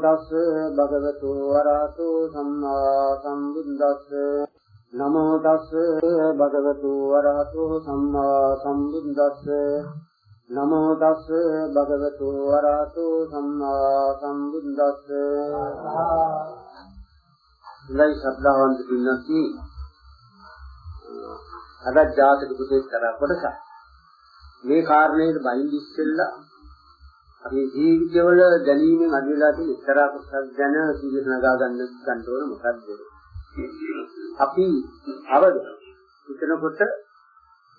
තස් භගවතු වරහතු සම්මා සම්බුද්දස්ස නමෝ තස් භගවතු වරහතු සම්මා සම්බුද්දස්ස නමෝ තස් භගවතු වරහතු සම්මා සම්බුද්දස්ස ලයි ශ්‍රද්ධාවන්ත පින්නති අද ජාතක පුතේ කරා කොටස මේ කාරණේට බයින් ඉස්සෙල්ලා අපේ ජීවිතවල දැනීමෙන් අදලා තියෙන එක්තරා කොටසක් ගැන සීල නගා ගන්න ගන්න ඕන මොකද්ද? අපි අවද හිතනකොට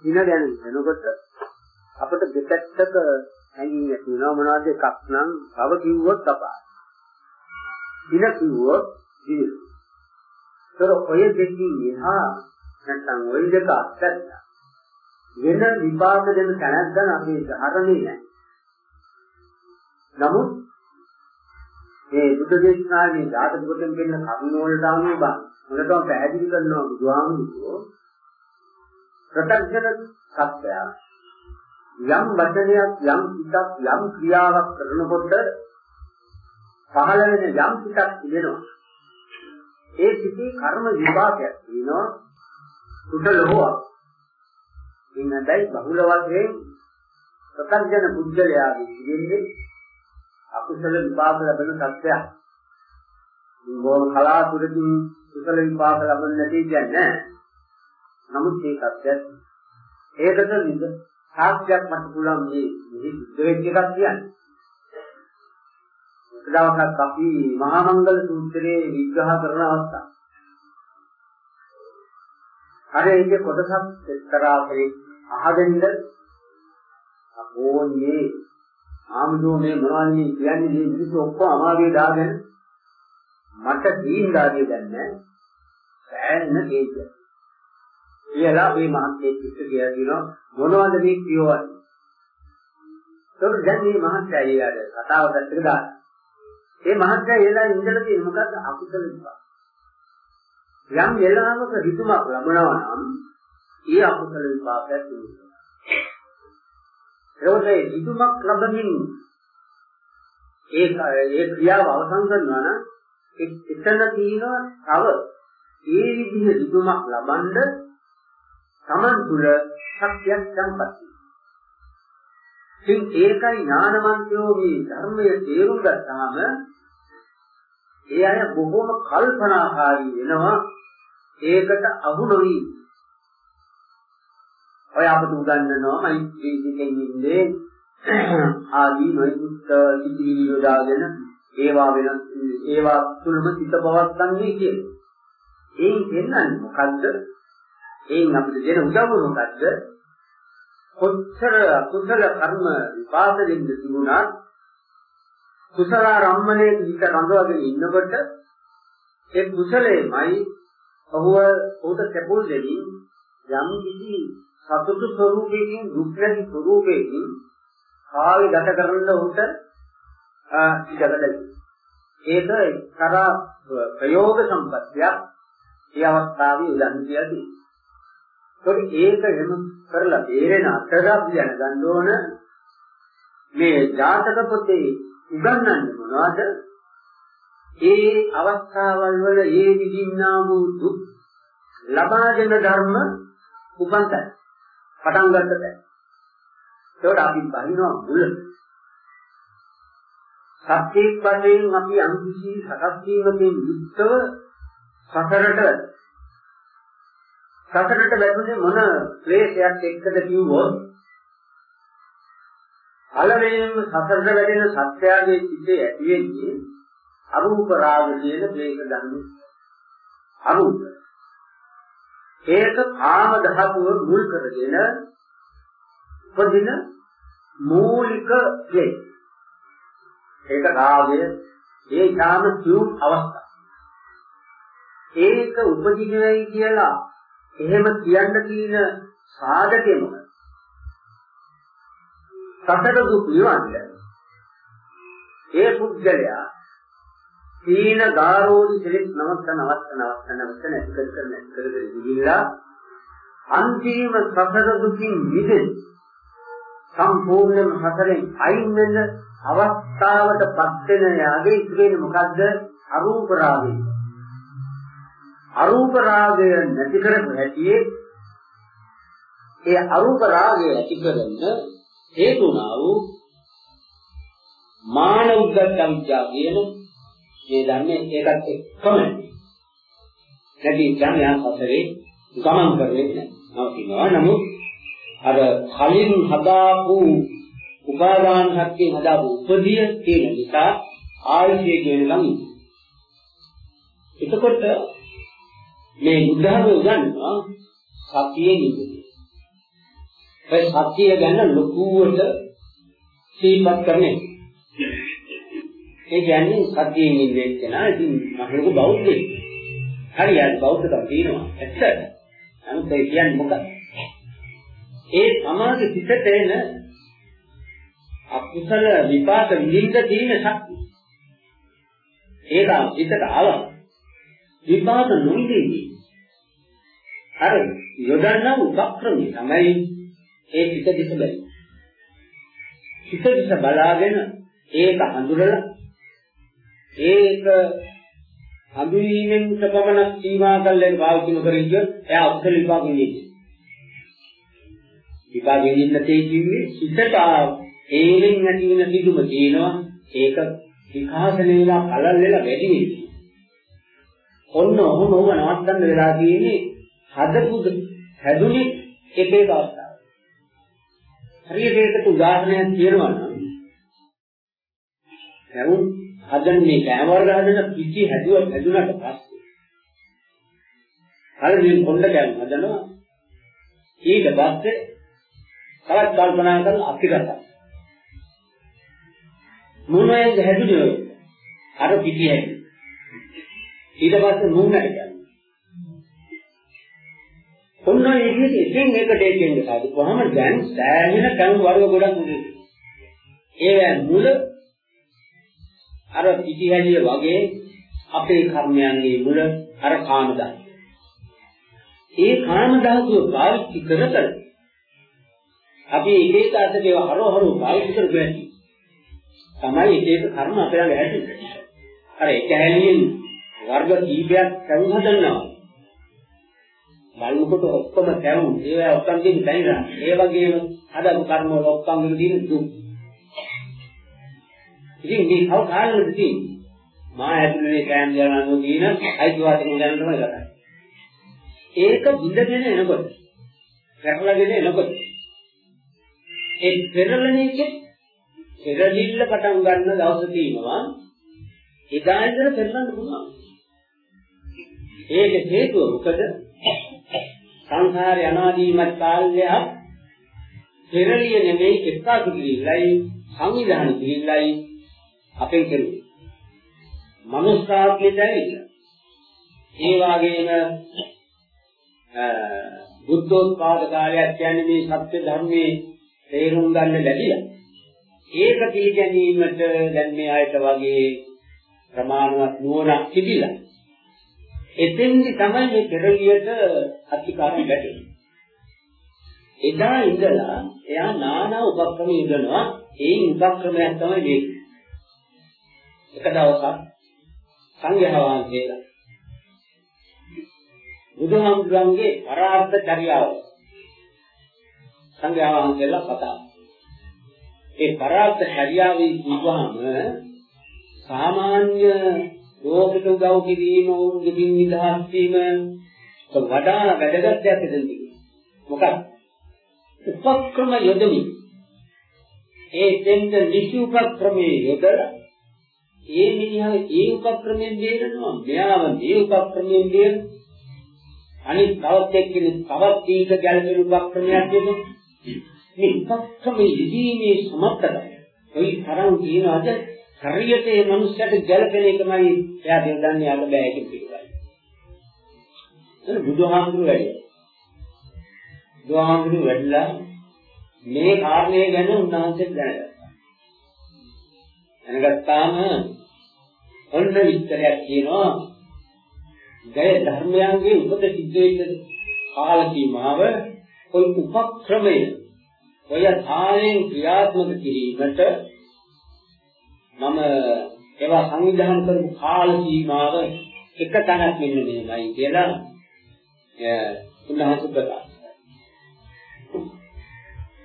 දින ගැන හිතනකොට අපිට දෙපැත්තක හැංගිලා තියෙනවා මොනවද එකක් නම් තව කිව්වොත් අපාය. දින කිව්වොත් දින. ඒතර ඔය දෙකින් එහා නැත්තම් ওই දෙක අත්හැරලා වෙන විපාක දෙන තැනක් ගන්න අපේ ධර්මයේ නැහැ. නමුත් මේ බුද්ධ දේශනාවේ ධාතු කොටෙන් දෙන්න කරුණ වලට අනුව බා මොකටම පැහැදිලි කරනවා බුදුහාමුදුරුවෝ ප්‍රත්‍යක්ෂ සත්‍යය. යම් වචනයක් යම් පිටක් යම් ක්‍රියාවක් කරනකොට පහළ වෙන යම් පිටක් තිබෙනවා ඒ පිටේ කර්ම විපාකයක් තියෙනවා. කුසල හෝ ඉන්නදයි බහුල වශයෙන් ප්‍රත්‍යක්ෂ බුද්ධලයාගේ ඉන්නේ අකුසල විපාක ලැබෙන සත්‍යයක්. බොහොම කලාතුරකින් කුසල විපාක ලැබෙන්නේ නැති කියන්නේ නමුත් මේ සත්‍යයක් ඒකට විද සාක්ෂියක් මත පුළුවන් මේ මෙහි සිද්ධ වෙච්ච එකක් කියන්නේ. දවසක් අපි මහා මංගල සූත්‍රයේ විග්‍රහ කරන අවස්ථාව. අර ඒකේ කොටසක් එක්තරා කෙනෙක් අහදෙන්න අපෝන්නේ ආමුදෝ මේ මොනවද මේ කියන්නේ මේ මිනිස්සු ඔක්කොම අමාගේ දාගෙන මට දීන් දාගේ දැන්නේ සෑහෙන කේජ. කියලා මේ මහත්යෙක් පිට ගියා කියනවා මොනවද මේ කියවන්නේ. ඒක දැන් මේ මහත්යයා ඊයාද කතාව දැක්ක දාන්න. මේ මහත්යයා ඊළඟ ඉඳලා තියෙන මොකද්ද අකුසල විපාක. යම් වෙලාවක ඍතුමක් ලැබනවා නම් ඒ අකුසල විපාකයක් තිබෙනවා. ඒකේ හිතුමක් ලැබමින් ඒ ඒ ක්‍රියාව අවසන් කරනවා නම් එතන තියෙන තව ඒ විදිහේ හිතුමක් ලබනද Taman තුල ශක්තියක් සම්පatti. ඉතින් ඒකයි ඥානවන්තයෝ මේ ධර්මයේ තේරුම් ගත්තාම ඒ අය බොහෝම කල්පනාකාරී වෙනවා ඒකට අහු නොවි ඔය අපට උගන්වනවා මෛත්‍රී සිතෙන් ඉන්නේ ආදී නොයෙකුත් සිතිවිලි යොදාගෙන ඒවා වෙන ඒවා තුළම සිත පවත්න්නේ කියන්නේ. ඒන් දෙන්නන්නේ මොකද්ද? ඒන් අපිට දෙන උදව්ව මොකද්ද? කොච්චර කුසල කර්ම විපාක දෙන්න තිබුණත් කුසල රම්මණයේ හිත රඳවගෙන ඉන්නකොට ඒ කුසලෙමයි ඔහුව උට කැපුල් දෙමින් යම් කිසි සතුටු ස්වરૂපයකින් දුක් නැති ස්වરૂපයකින් කාලය ගත කරන්න උන්ට ඉඩකඩයි. ඒක කරා ප්‍රයෝග සම්පත්තියක් ඒ අවස්ථාවේ උදන් කියදී. ඒක එහෙම කරලා තේරෙන අතර අපි දැනගන්න ඕන මේ ජාතක පොතේ උගන්වන්නේ මොනවද? ඒ අවස්ථාවල් වල ඒ විදින්නා වූ දුක් ලබා දෙන ධර්ම උපන්තයි. පටන් ගන්න බෑ. ඒකට අපි බහිනවා මුල. සත්‍යයක් වශයෙන් අපි අනුසී සකස් වීමකින් යුක්තව සතරට සතරට වැටුනේ මොන ක්ලේශයක් එක්කද කිව්වොත් පළවෙනිම සතරට වැටෙන සත්‍යයේ සිටේ ඇති වෙන්නේ අරූප රාග කියන ක්ලේශ ධර්ම. අරූප ඒක කාම ධාතුව මුල් කරගෙන උපදින මූලික ක්ලේ. ඒක රාගය ඒ ඊටාම සියුම් අවස්ථා. ඒක උපදිනවයි කියලා එහෙම කියන්න තියෙන සාධකෙ මොකද? සතර දුක් නිවන්න. ඒ පුද්ගලයා තීන ගාරෝදි කෙලෙස් නවත්ත නවත්ත නවත්ත නවත්ත නැති කර කර නැති කර කර ගිහිල්ලා අන්තිම සතර දුකින් මිදෙන්න සම්පූර්ණයෙන්ම හතරෙන් අයින් වෙන අවස්ථාවටපත් වෙන යාගේ ඉතුරු වෙන්නේ මොකද්ද? අරූප රාගය. අරූප රාගය නැති කරපු හැටියේ ඒ අරූප රාගය ඇති කරන්න හේතුණා වූ මාන උද්දච්ච විද්‍යාව කියන මේ ධර්මයේ ඒකත් එක්කම නැති ඥානය හතරේ ගමන් කරන්නේ නවතිනවා නමුත් අර කලින් හදාපු උපාදාන ශක්තිය හදාපු උපදිය තියෙන නිසා ආයුෂය කියන ළම එතකොට මේ බුද්ධහම උගන්වනවා සතියේ නිදුනේ ඒ සතිය ගැන ලොකුවට සීපත් කරන්නේ ඒ කියන්නේ සතියෙන් ඉන්නේ කෙනා ඉතින් මහලොකු බෞද්ධයෙක් හරියට බෞද්ධකම් තියෙනවා ඇත්ත නමුත් ඒ කියන්නේ මොකක්ද ඒ සමාධි පිටට එන අකුසල විපාක විඳින්න තියෙන ශක්තිය. ඒක පිටට ආවා. විපාක නොවිදෙන්නේ. අර යොදන්න උපක්‍රමي තමයි ඒ පිට දිස බැරි. පිට දිස බලාගෙන ඒක හඳුරලා ඒක හඳුනීමෙන් සපමණ සීමා කල්ලෙන් පාවිච්චි නොකර ඉන්න එයා අකුසල විපාක විඳින්නේ. විපාකෙ ඉන්න තේ කිව්වේ හිතට ඒලෙන් නැති වෙන සිදුම තියෙනවා ඒක විකාශන වෙලා කලල් වෙලා වැඩි වෙනවා. ඔන්න ඔහොම ඔහොම නවත්තන්න වෙලා තියෙන්නේ හදපු හැදුනේ එක එක අවස්ථාව. හරියට ඒකට උදාහරණයක් කියනවා නම් දැන් හදන්නේ කැමවල හදන පිටි හැදුව හැදුනට පස්සේ. හරියට කොණ්ඩ කැම හදනවා. ඊට පස්සේ තවත් කල්පනා කරලා අපිරට මොනවද හැදුනේ අර පිටි හැදි ඊට පස්සේ මුන්නට ගන්න ඔන්න ඒ විදිහට එකින් එකට එකින් එකට කොහොම දැන් සෑහෙන කණු වර්ග ගොඩක් උදේ ඒවැ මුල අර පිටි හැදිය වගේ අපේ කර්මයන්ගේ මුල අර කාම ධාතුව ඒ කාම ධාතුව පාවිච්චි කර කර අපි එක එක අතට ඒවා හරවහරව පාවිච්චි කරපු ඇති. තමයි එක එක කර්ම අපේ ළඟ ඇති. අර එක හැලියෙන් වර්ග කීපයක් කරු හදනවා. බලනකොට ඔක්කොම කරු ඒවා ඔක්කොම දෙන්න බැරිලා. ඒ වගේම හදපු කර්ම වල ඔක්කොම දින දුක්. ඉතින් මේ කව කාලෙද තියෙන්නේ? මා ඇතුලේ කෑම ගන්නනෝ කියන අයිතිවාසිකම් ගැන තමයි කතා. ඒක බින්දගෙන එනකොට, රැකලාගෙන එනකොට ඒ පෙරලන එකේ පෙරලිල්ල පටන් ගන්න දවස තියෙනවා එදා ඉඳලා පෙරලන්න පුළුවන්. ඒක හේතුව මොකද? සංසාරේ අනාදීමත් කාලයක් පෙරලිය නෙමෙයි එක්කාසු කිරිල්ලයි සංවිධාන කිරිල්ලයි අපෙන් කෙරුවේ. මනුස්සාත්මයට ඇවිල්ලා. ඒ වගේම බුද්ධෝත්පාද කාලයක් කියන්නේ මේ සත්‍ය ධර්මයේ තේරුම් ගන්න ලැබිලා. ඒක පිළිගැනීමට දැන් මේ ආයත වගේ ප්‍රමාණවත් නුවණක් තිබිලා. එතෙන්දි තමයි මේ පෙරලියට අතිකාරී වැටෙන්නේ. එදා ඉඳලා එයා নানা උපක්‍රම යොදනවා. ඒ උපක්‍රමයක් තමයි මේක. එක දවසක් සංඝයා වහන්සේලා බුදුහාමුදුරන්ගේ පරාර්ථ චර්යාව සංඝයා වහන්සේලා කතා. ඒ පරාර්ථ හැරියාවේ කිව්වහම සාමාන්‍ය ලෝකෙට උදව් කිරීම උන්ගෙන් නිදහස් වීම වඩා වැදගත් දෙයක් දෙන්නේ. මොකක්ද? උපක්‍රම යොදමි. ඒ දෙන්න නිසි උපක්‍රමයේ යොදලා ඒ මිනිහා ඒ උපක්‍රමයෙන් දෙනවා මෙයාව මේ උපක්‍රමයෙන් දෙන අනිත් තවත් එක්කෙනෙක් තවත් දීක ගැළපෙන උපක්‍රමයක් දෙනවා මේ උපක්‍රම යෙදීමේ සමර්ථකය. කොයි තරම් කියනවාද හරියට මේ මනුස්සයාට ගැළපෙන එකමයි එයා දෙවදන්නේ යන්න බෑ කියන පිටුවයි. එතන බුදුහාමුදුරු වැඩි. බුදුහාමුදුරු වැඩිලා මේ කාරණේ ගැන උන්වහන්සේ දැනගත්තා. දැනගත්තාම ඔන්න විස්තරයක් කියනවා. ගය ධර්මයන්ගේ උපත සිද්ධ වෙන්න කාල සීමාව કોઈ උපක්‍රමය ඔය කාලයෙන් ක්‍රියාත්මක කිරීමට මම ඒවා සංවිධානය කරපු කාල සීමාව එක තැනක් වෙන්න මෙහෙමයි කියලා උන්වහන්සේ ප්‍රකාශ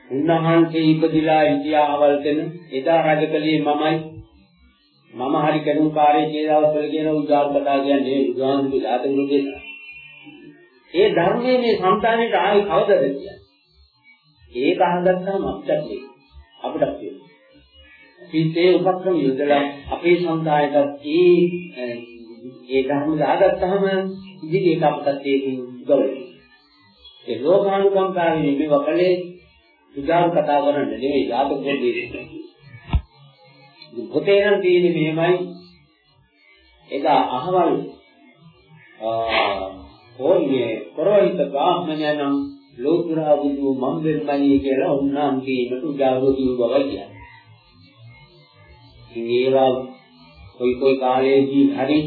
උන්වහන්සේ ඉපදිලා ඉන්දියාවල් දෙන එදා රජකලියේ මමයි මම හරි කරුණු කාර්යයේ කියලා දවස්වල කියන උදාර කතා කියන්නේ උදාහරණ දාතගුරු දෙන්න. ඒ ධර්මයේ මේ సంతානෙට ආයි කවදද කියන්නේ? ඒක අහගත්තාම අපිට අපිට කියනවා. පිටේ උපක්‍රම යොදලා අපේ සමුදායකට ඒ ඒ ධර්ම දාගත්තාම ඉදිරියට අපට ඒකෙන් ගෞරවය. ඒ ලෝකානුකම්පාවේ මේ වකලේ විචාර කතා කරන්න නෙවෙයි යාත දෙන්නේ. පොතේ නම් තියෙන්නේ මෙහෙමයි. ඒක අහවල් ඕන්නේ කරවිත බ්‍රාහ්මණයන් ලෝතුරා බුදු මම්බෙල්මණී කියලා උන්නම් කීමට උදාහරණ කිව්වා කියන්නේ. ඉතින් ඒවා කොයි කොයි කාලයේදී හරි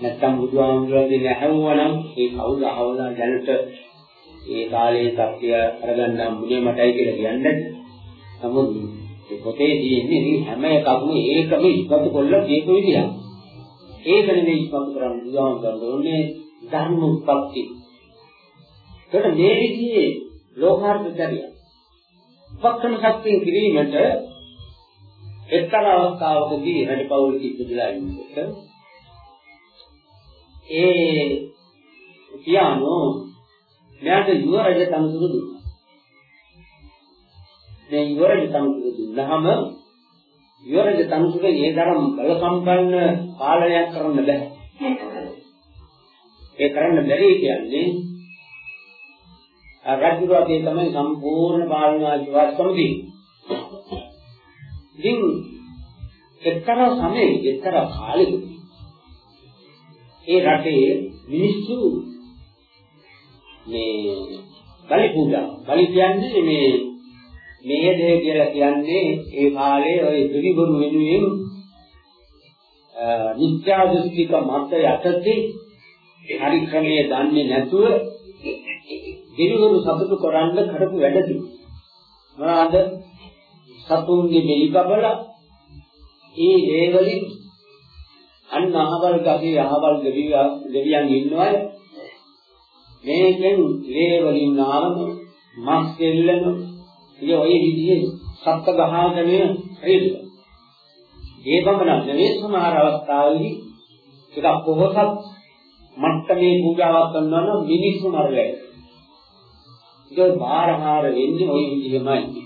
නැත්තම් බුදුහාමුදුරන්ගේ නැහැවුවනම් ඒ කවුද අහවලා දැනට ඒ කාලේ සත්‍ය අරගන්න මුනේ මටයි කියලා කියන්නේ. නමුත් ඒ පොතේ තියෙන්නේ හැම එකක්ම ඒකම ඉස්පතු කොල්ල දීපු විදියක්. ඒක නෙමෙයි ඉස්පතු කරන්න බුදුහාමුදුරන් ඕනේ ධර්ම උත්පත්ති. ඒකට මේ විදිහේ ලෝකාර්ථය. උපක්‍රම ශක්තිය කිරීමට එක්තරා අවස්ථාවකදී රජපෞලක ඉපදලා ඉන්නකොට ඒ පියානෝ මෙයාට යුව රජ තනතුරු දුන්නා. මේ යුව රජ තනතුරු දුන්නාම යුව රජ තනතුරු ඒ තරම් බල සම්පන්න පාලනයක් කරන්න බෑ. ඒ කරන්න බැරි කියන්නේ රජුගේ තමයි සම්පූර්ණ පාලන අධිවාසකම තියෙන්නේ. ඉතින් එක්තරා සමයේ එක්තරා කාලෙක ඒ රටේ මිනිස්සු මේ බලි පූජා බලි කියන්නේ මේ මේ දේ කියලා කියන්නේ ඒ කාලේ ওই දෙවිවරු වෙනුවෙන් නිත්‍යා දෘෂ්ටික මත යටතේ හරි ක්‍රමයේ දන්නේ නැතුව දෙවිවරු සතුටු කරන්න කරපු වැඩ තිබුණා. මොනවාද? සතුන්ගේ මෙලි බබලා ඒ දේවලින් අන්න අහවල් ගගේ අහවල් දෙවියන් ඉන්නවය මේකෙන් දේවලින් ආවම මස් දෙල්ලන ඉතින් ඔය විදිහේ සත්ත්ව ගහාගමන හරිද ඒ බඹන නෙවෙයි සමහර අවස්ථාවලදී ටිකක් පොහොසත් මට්ටමේ පූජාවක් කරනවා නම් මිනිස්සු මරලා ඒක බාරහාර වෙන්නේ ওই විදිහමයි.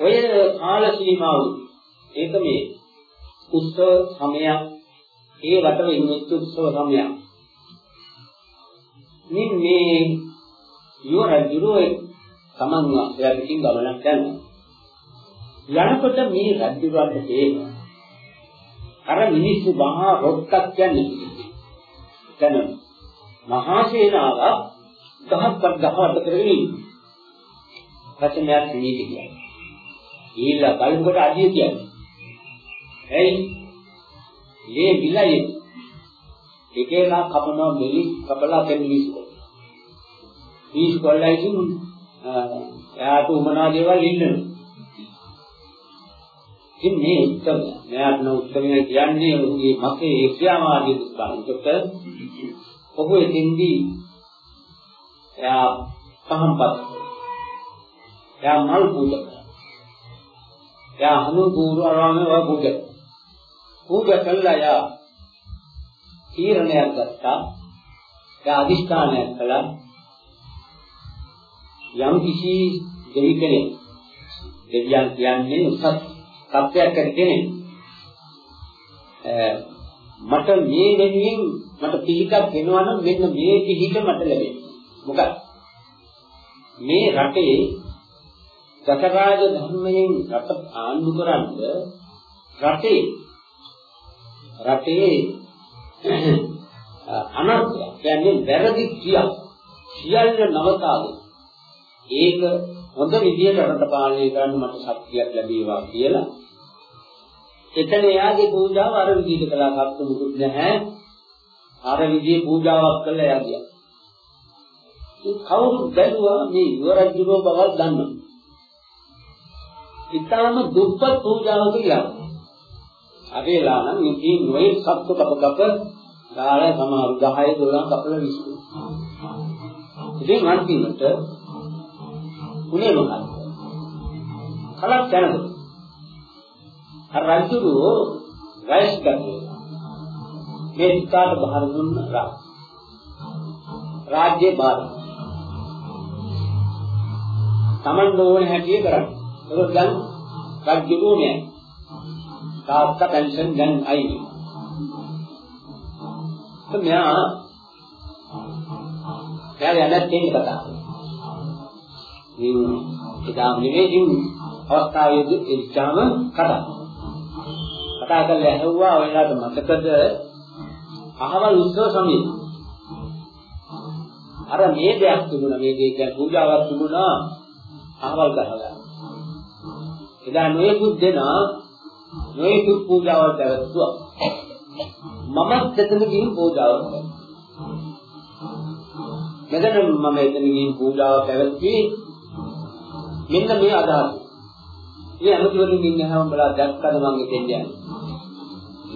ඔය කාල සීමාව ඒක මේ උත්සව සමයක් ඒ වට වෙන්නේ උත්සව සමයක්. මින් මේ යෝර ජුරෝ තමන් එයාකින් ගමනක් යනවා යනකොට මේ රජුරන්ට තේරෙනවා අර මිනිස්සු මහා රොක්කක් කියන්නේ දැන් මහා සේනාව ගහක් ගහවට කරගෙන ඉන්නවා රචනයක් නිදි කියන්නේ ගිහිල්ලා බලනකොට අඩිය කියන්නේ. ඇයි? මේ විලයි එක එක කපනවා මෙලි කපලා දෙන්න විශ්කො. විශ්කොල්ලා ඉතින් එයාට උමනා දේවල් ඉන්නවා. ඉතින් මේ උත්තර මෙයාට නෝ උත්තරය කියන්නේ ඔහුගේ මතේ ඒක්‍යාමාදී දුස්බන්තක ඔහු එතින්දී එයා පහම්පත් එයා මල් පූජා එයා හනු පූර්වරාමේ වගේ පූජා. පූජා කළා යා තීරණයක් ගත්තා. එයා අදිෂ්ඨානයක් කළා. යම් කිසි දෙවි කෙනෙක් දෙවියන් කියන්නේ උසස් සත්‍යයක් ඇති කෙනෙක්. මට මේ වෙනුවෙන් මට පිළිකක් වෙනවා නම් මෙන්න මේ පිළික මට ලැබෙනවා. මොකක්ද? මේ රටේ දසරාජ ධර්මයෙන් රට ආණ්ඩු කරන්න රටේ රටේ අනර්ථ කියන්නේ වැරදි ක්‍රියා සියල්ල නවතාගෙන. ඒක හොඳ විදියට රට පාලනය කරන්න මට ශක්තියක් ලැබේවා කියලා. එතන එයාගේ පූජාව අර විදිහට කළා. කප්පු මුකුත් නැහැ. අර විදිහේ පූජාවක් කළා එයා ගියා. ඒ කවුරු බැලුවා මේ යුවරජුගේ බවක් දන්නවා. ඊටාම දුප්පත් පූජාවක ගියා අපේලා නම් ඉතින් නොයේ සත්තු කප කප දාලා සමහර 10 12 කපල විශ්ු ඉතින් අන්තිමට උනේ මොකක්ද? කලක් දැනගන්න. අර රජුගේ වයස් ගත්තේ. මේ විකාර බහර දුන්න රාජ. රාජ්‍ය බාර. Taman ඕන හැටිය කරන්නේ. ඒක දැන් රජුගේ නෑ. තාත්තා පෙන්ෂන් දැන් අයිති. මෙයා එයාගේ නැත්තේ කතා කරනවා. මේ එදාම නෙවෙයි ඉතින් අවස්ථාවේදී එච්චාම කතා. කතා කරලා ඇහුවා ඔයාලට මතකද අහවල් උත්සව සමයේ අර මේ දෙයක් තිබුණා මේ දෙයක් පූජාවක් තිබුණා අහවල් ගහලා. එදා නොයෙකුත් දෙනා නොයෙකුත් පූජාවල් පැවැත්තුවා. මමත් එතන ගිහින් පූජාවක් කළා. මෙතන මම එතන ගිහින් පූජාවක් පැවැත්වුවේ මෙන්න මේ අදහස. මේ අමතිවලින් ඉන්න හැම බලා දැක්කද මම එතෙන් යන්නේ.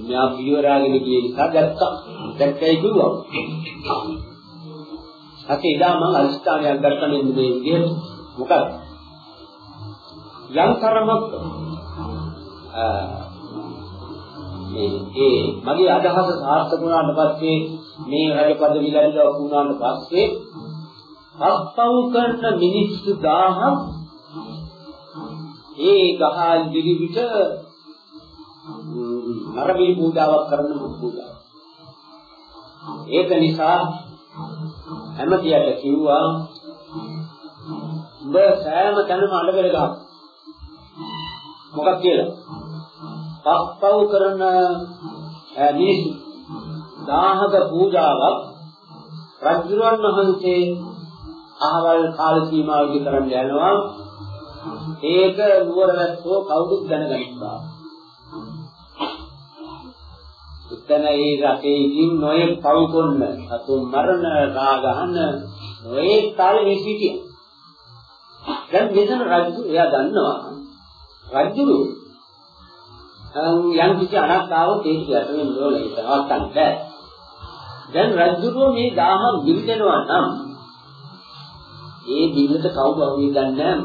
මෙයා පියවරාගෙන ගියේ නිසා දැක්කා. දැක්කයි කිව්වා. අකේ ඉදා මම අරිස්ථානයක් ගත්තා මෙන්න මේ විදිහට. මොකද? යම් තරමක් මේ ඒ මගේ අදහස සාර්ථක වුණාට පස්සේ මේ රජ පදවි ලැබිලා වුණාට පස්සේ අත්පව් කරන මිනිස්සු 1000ක් ඒ ගහල් දිවිවිට නරබිලි පූජාවක් කරන පූජාවක්. ඒක නිසා හැමතියට කිව්වා උඹ සෑම තැනම අඬබෙල ගන්න. මොකක් කියලා? පස්පව් කරන මිනිස්සු දාහක පූජාවක් රජුරන් වහන්සේ අහවල් කාල සීමාවකදී කරන්න යනවා ඒක නුවරැත්තෝ කවුරුත් දැනගන්නවා. එතන ඒ රටේ ඉන්න නොයෙක් පව් කොන්න, සතුන් මරණ, රා ගහන නොයෙක් කාලේ මේ සිටියා. දැන් මෙතන රජු එයා දන්නවා. රජුරු යම් කිසි අනක්කාවක් ඒක යටවෙන්න ඕනේ ඒක නවත්තන්න බෑ. දැන් රජුරු මේ දාම බිල්දෙනවා නම් ඒ බිල්ලට කවුරු අවුල් දන්නේ නැහැ.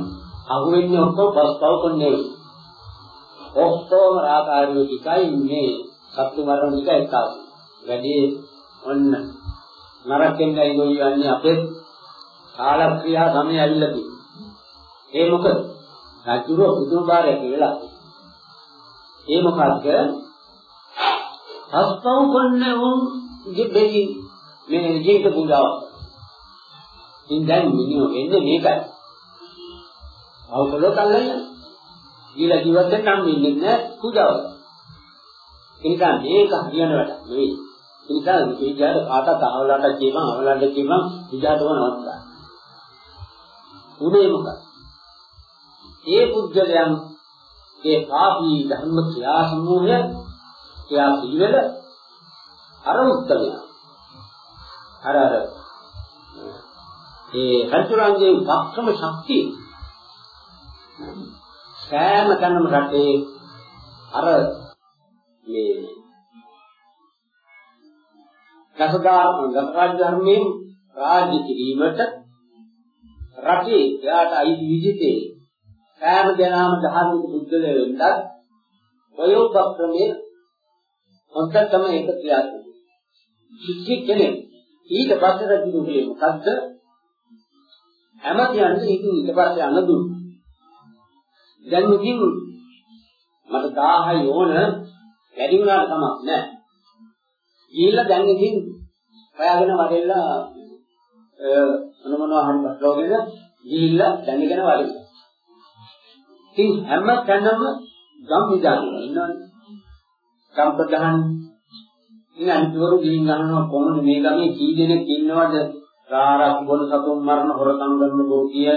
අහුවෙන්නේ ඔක්කොම පස්පව කොන්නේ. ඔක්කොම ආකාරයේ tikai මේ සත්තු මරණ ටික එක්කාසු. වැඩි ඔන්න නරකෙන් ගියෝ යන්නේ අපේ කාලක්‍රියා සමය ඇවිල්ලා තියෙනවා. ඒ මොකද? රජුරෝ පුදුමාරය කියලා. ඒ මොකද්ද? පස්පව කොන්නේ උන් ජීබෙහි මේ ජීවිත පූජාව. ඉතින් දැන් මිනිහෝ වෙන්නේ මේකයි. අවකලෝ කල්ලන්න. ඊළඟ ජීවත් වෙන්න නම් ඉන්නේ නැහැ පූජාවල. ඒ නිසා මේක හරියන වැඩක් නෙවෙයි. ඒ නිසා මේ ජාත කාටත් අහවලට කියපන් අහවලට කියපන් විජාතව නවත්තා. උනේ මොකක්ද? ඒ පුද්ගලයන් ඒ පාපී ධර්ම ක්‍රියා සමූහය ක්‍රියා පිළිවෙල අර උත්තරය. අර අර ඒ හතරංගේ වක්‍රම ශක්තිය සෑම තැනම රටේ අර මේ රසදා රාජ ධර්මයෙන් රාජ්‍ය කිරීමට රටේ එයාට අයිති විදිහේ සෑම දෙනාම ධර්මික බුද්ධලේ වෙන්නත් ඔය උපක්‍රමයේ හොඳටම ඒක ක්‍රියාත්මක. කිසි කෙනෙක් ඊට පස්සේ රජුගේ මොකද්ද? හැමතියන්ට ඊට පස්සේ අනදුන්නේ දැන් ඉතින් මට 1000යි ඕන වැඩි වුණාට කමක් නැහැ. ගිහිල්ලා දැන් ඉතින් හොයාගෙන වඩෙල්ලා මොන මොනවා හරි බස්ලෝගෙන ගිහිල්ලා දැනගෙන වරින්. ඉතින් හැම තැනම ගම් විදාගෙන ඉන්නවනේ. ගම් ප්‍රධාන ඉතින් අනිතවරු ගිහින් අහනවා කොහොමද මේ ගමේ කී දෙනෙක් ඉන්නවද? රාරක් බොන සතුන් මරණ හොරකම් කරන බෝකිය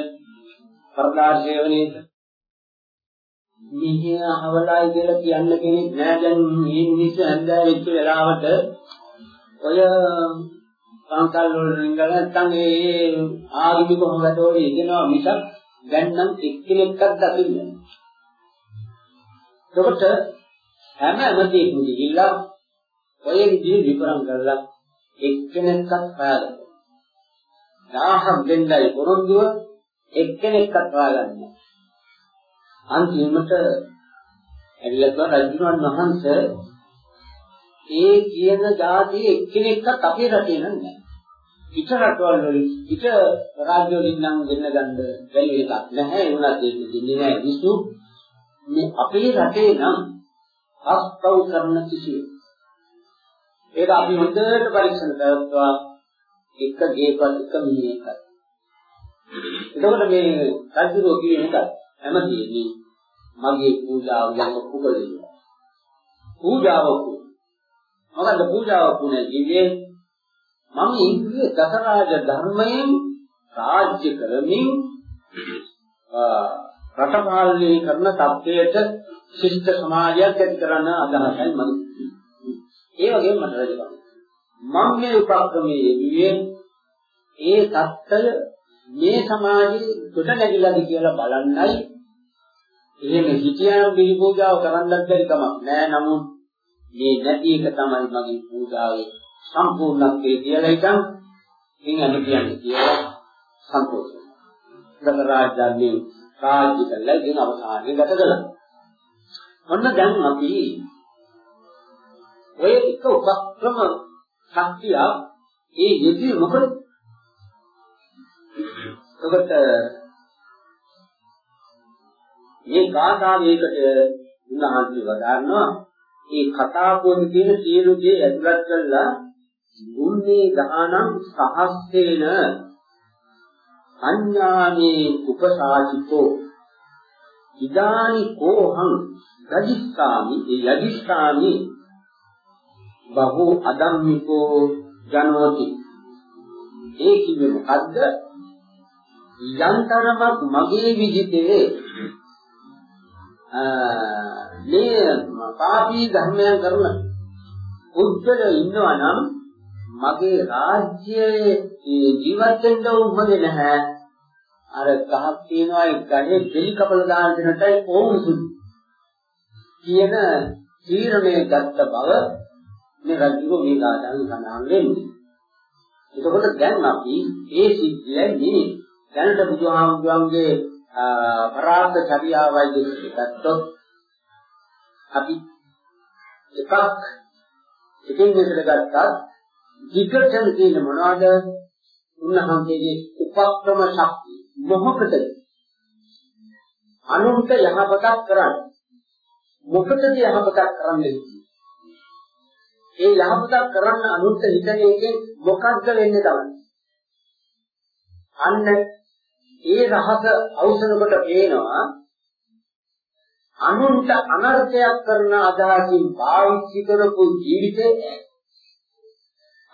පරදාර සේවනයේද මිහිය අවලයි කියලා කියන්න කෙනෙක් නෑ. දැන් මේ මිනිස්සු ඇඳලා වෙච්ච වෙලාවට ඔය සංකල් වල රිංගල නැත්තම් ඒ ආගමික හොඟතෝර ඉගෙනවා මිසක් දැන් නම් එක්කෙනෙක්වත් දකින්නේ නෑ. එතකොට හැම ඇමතියෙක්ම ගිහිල්ලා ඔය විදිහේ විපරම් කරලා එක්කෙනෙක්වත් හොයාගන්න. 1000ක් දෙන්නයි පොරොන්දුව එක්කෙනෙක්වත් හොයාගන්න. අන්තිමට ඇවිල්ලා රජුන් වහන්සේ ඒ කියන જાතිය එක්කෙනෙක්වත් අපේ රටේ නෑ. පිට රටවල් වලින් පිට රාජ්‍ය වලින් නම් දෙන්න ගන්න බැරි එකක් නැහැ. ඒ වුණත් ඒක දෙන්නේ නැහැ විසු. මේ අපේ රටේ නම් අස්තව කරන කිසියෙක්. ඒක අපි හොඳට පරීක්ෂණ කරලා එක ගේපත් එක මිනිහෙක්. එතකොට මේ රජුරෝ කියන එක හැමදේදී මගේ පූජාව යන කුබලෙන්න. පූජාව මොකද පූජාව පුනේ කිව්වේ මම ඉන්ද්‍රිය දසරාජ ධර්මයෙන් රාජ්‍ය කරමින් රටපාලනය කරන තත්ත්වයට ශිෂ්ට සමාජයක් ඇති කරන්න අදහසයි මම ඒ වගේම මම රජකම් මම මේ උපක්‍රමයේ යෙදුවේ ඒ தත්ත්වය මේ සමාජයේ දුට නැගිලාද කියලා බලන්නයි. එහෙම හිතියම් බිලි පූජාව කරන්නත් බැරි කමක් නෑ නමුත් මේ නැති එක තමයි මගේ පූජාවේ සම්පූර්ණත්වයේ කියලා ඉතින් ඉන් අද කියන්නේ කියලා සන්තෝෂයි. දතරාජාගේ රාජ්‍ය කළා ඉතින් අවසානයේ ගත කළා. ඔන්න දැන් අපි ඔය එක උපක්‍රම ශක්තිය ඒ යෙදී මොකද? ඔබට මේ කාටාවේකට උන්වහන්සේ වදාරනවා මේ කතා පොතේ තියෙන සියලු දේ ඇතුළත් කරලා දුන්නේ දානම් සහස්සේන අඤ්ඤානේ උපසාචිතෝ ඉදානි කෝහං රජිස්සාමි යදිස්සාමි බහු අදම්මිකෝ ජනෝති. ඒ කිව්වේ මොකද්ද? යන්තරමක් මගේ විදිහේ මේ පාපී ධර්මයන් කරන උත්තර ඉන්නවා නම් මගේ රාජ්‍යයේ ජීවත් වෙන්න උඹනේ නැහැ. අර ගහක් තියනවා ඒ ගහේ දෙලි කපල දාන දෙනටයි ඕම් සුදු. කියන තීරණය ගත්ත බව මේ රජු මේ ගාඩන් සඳහන් වෙන්නේ. එතකොට දැන් අපි ඒ සිද්ධියයි නෙමෙයි. දැනට බුදුහාමුදුරන්ගේ පරාර්ථ චර්යාවයි දෙකටත් අපි එකක් එකින් එකට ගත්තා විකටන කියන මොනවද? උන්වහන්සේගේ උපක්‍රම ශක්තිය මොහොතද? අනුන්ට යහපතක් කරන්න. මොකටද යහපතක් කරන්නේ? ඒ යහපතක් කරන්න අනුන්ට හිතන එකෙන් මොකක්ද වෙන්නේ තමයි. අන්න ඒ රහස අවසනකොට පේනවා. අනුන්ට අනර්ථයක් කරන අදහසින් පාවිච්චි කරපු ජීවිතේ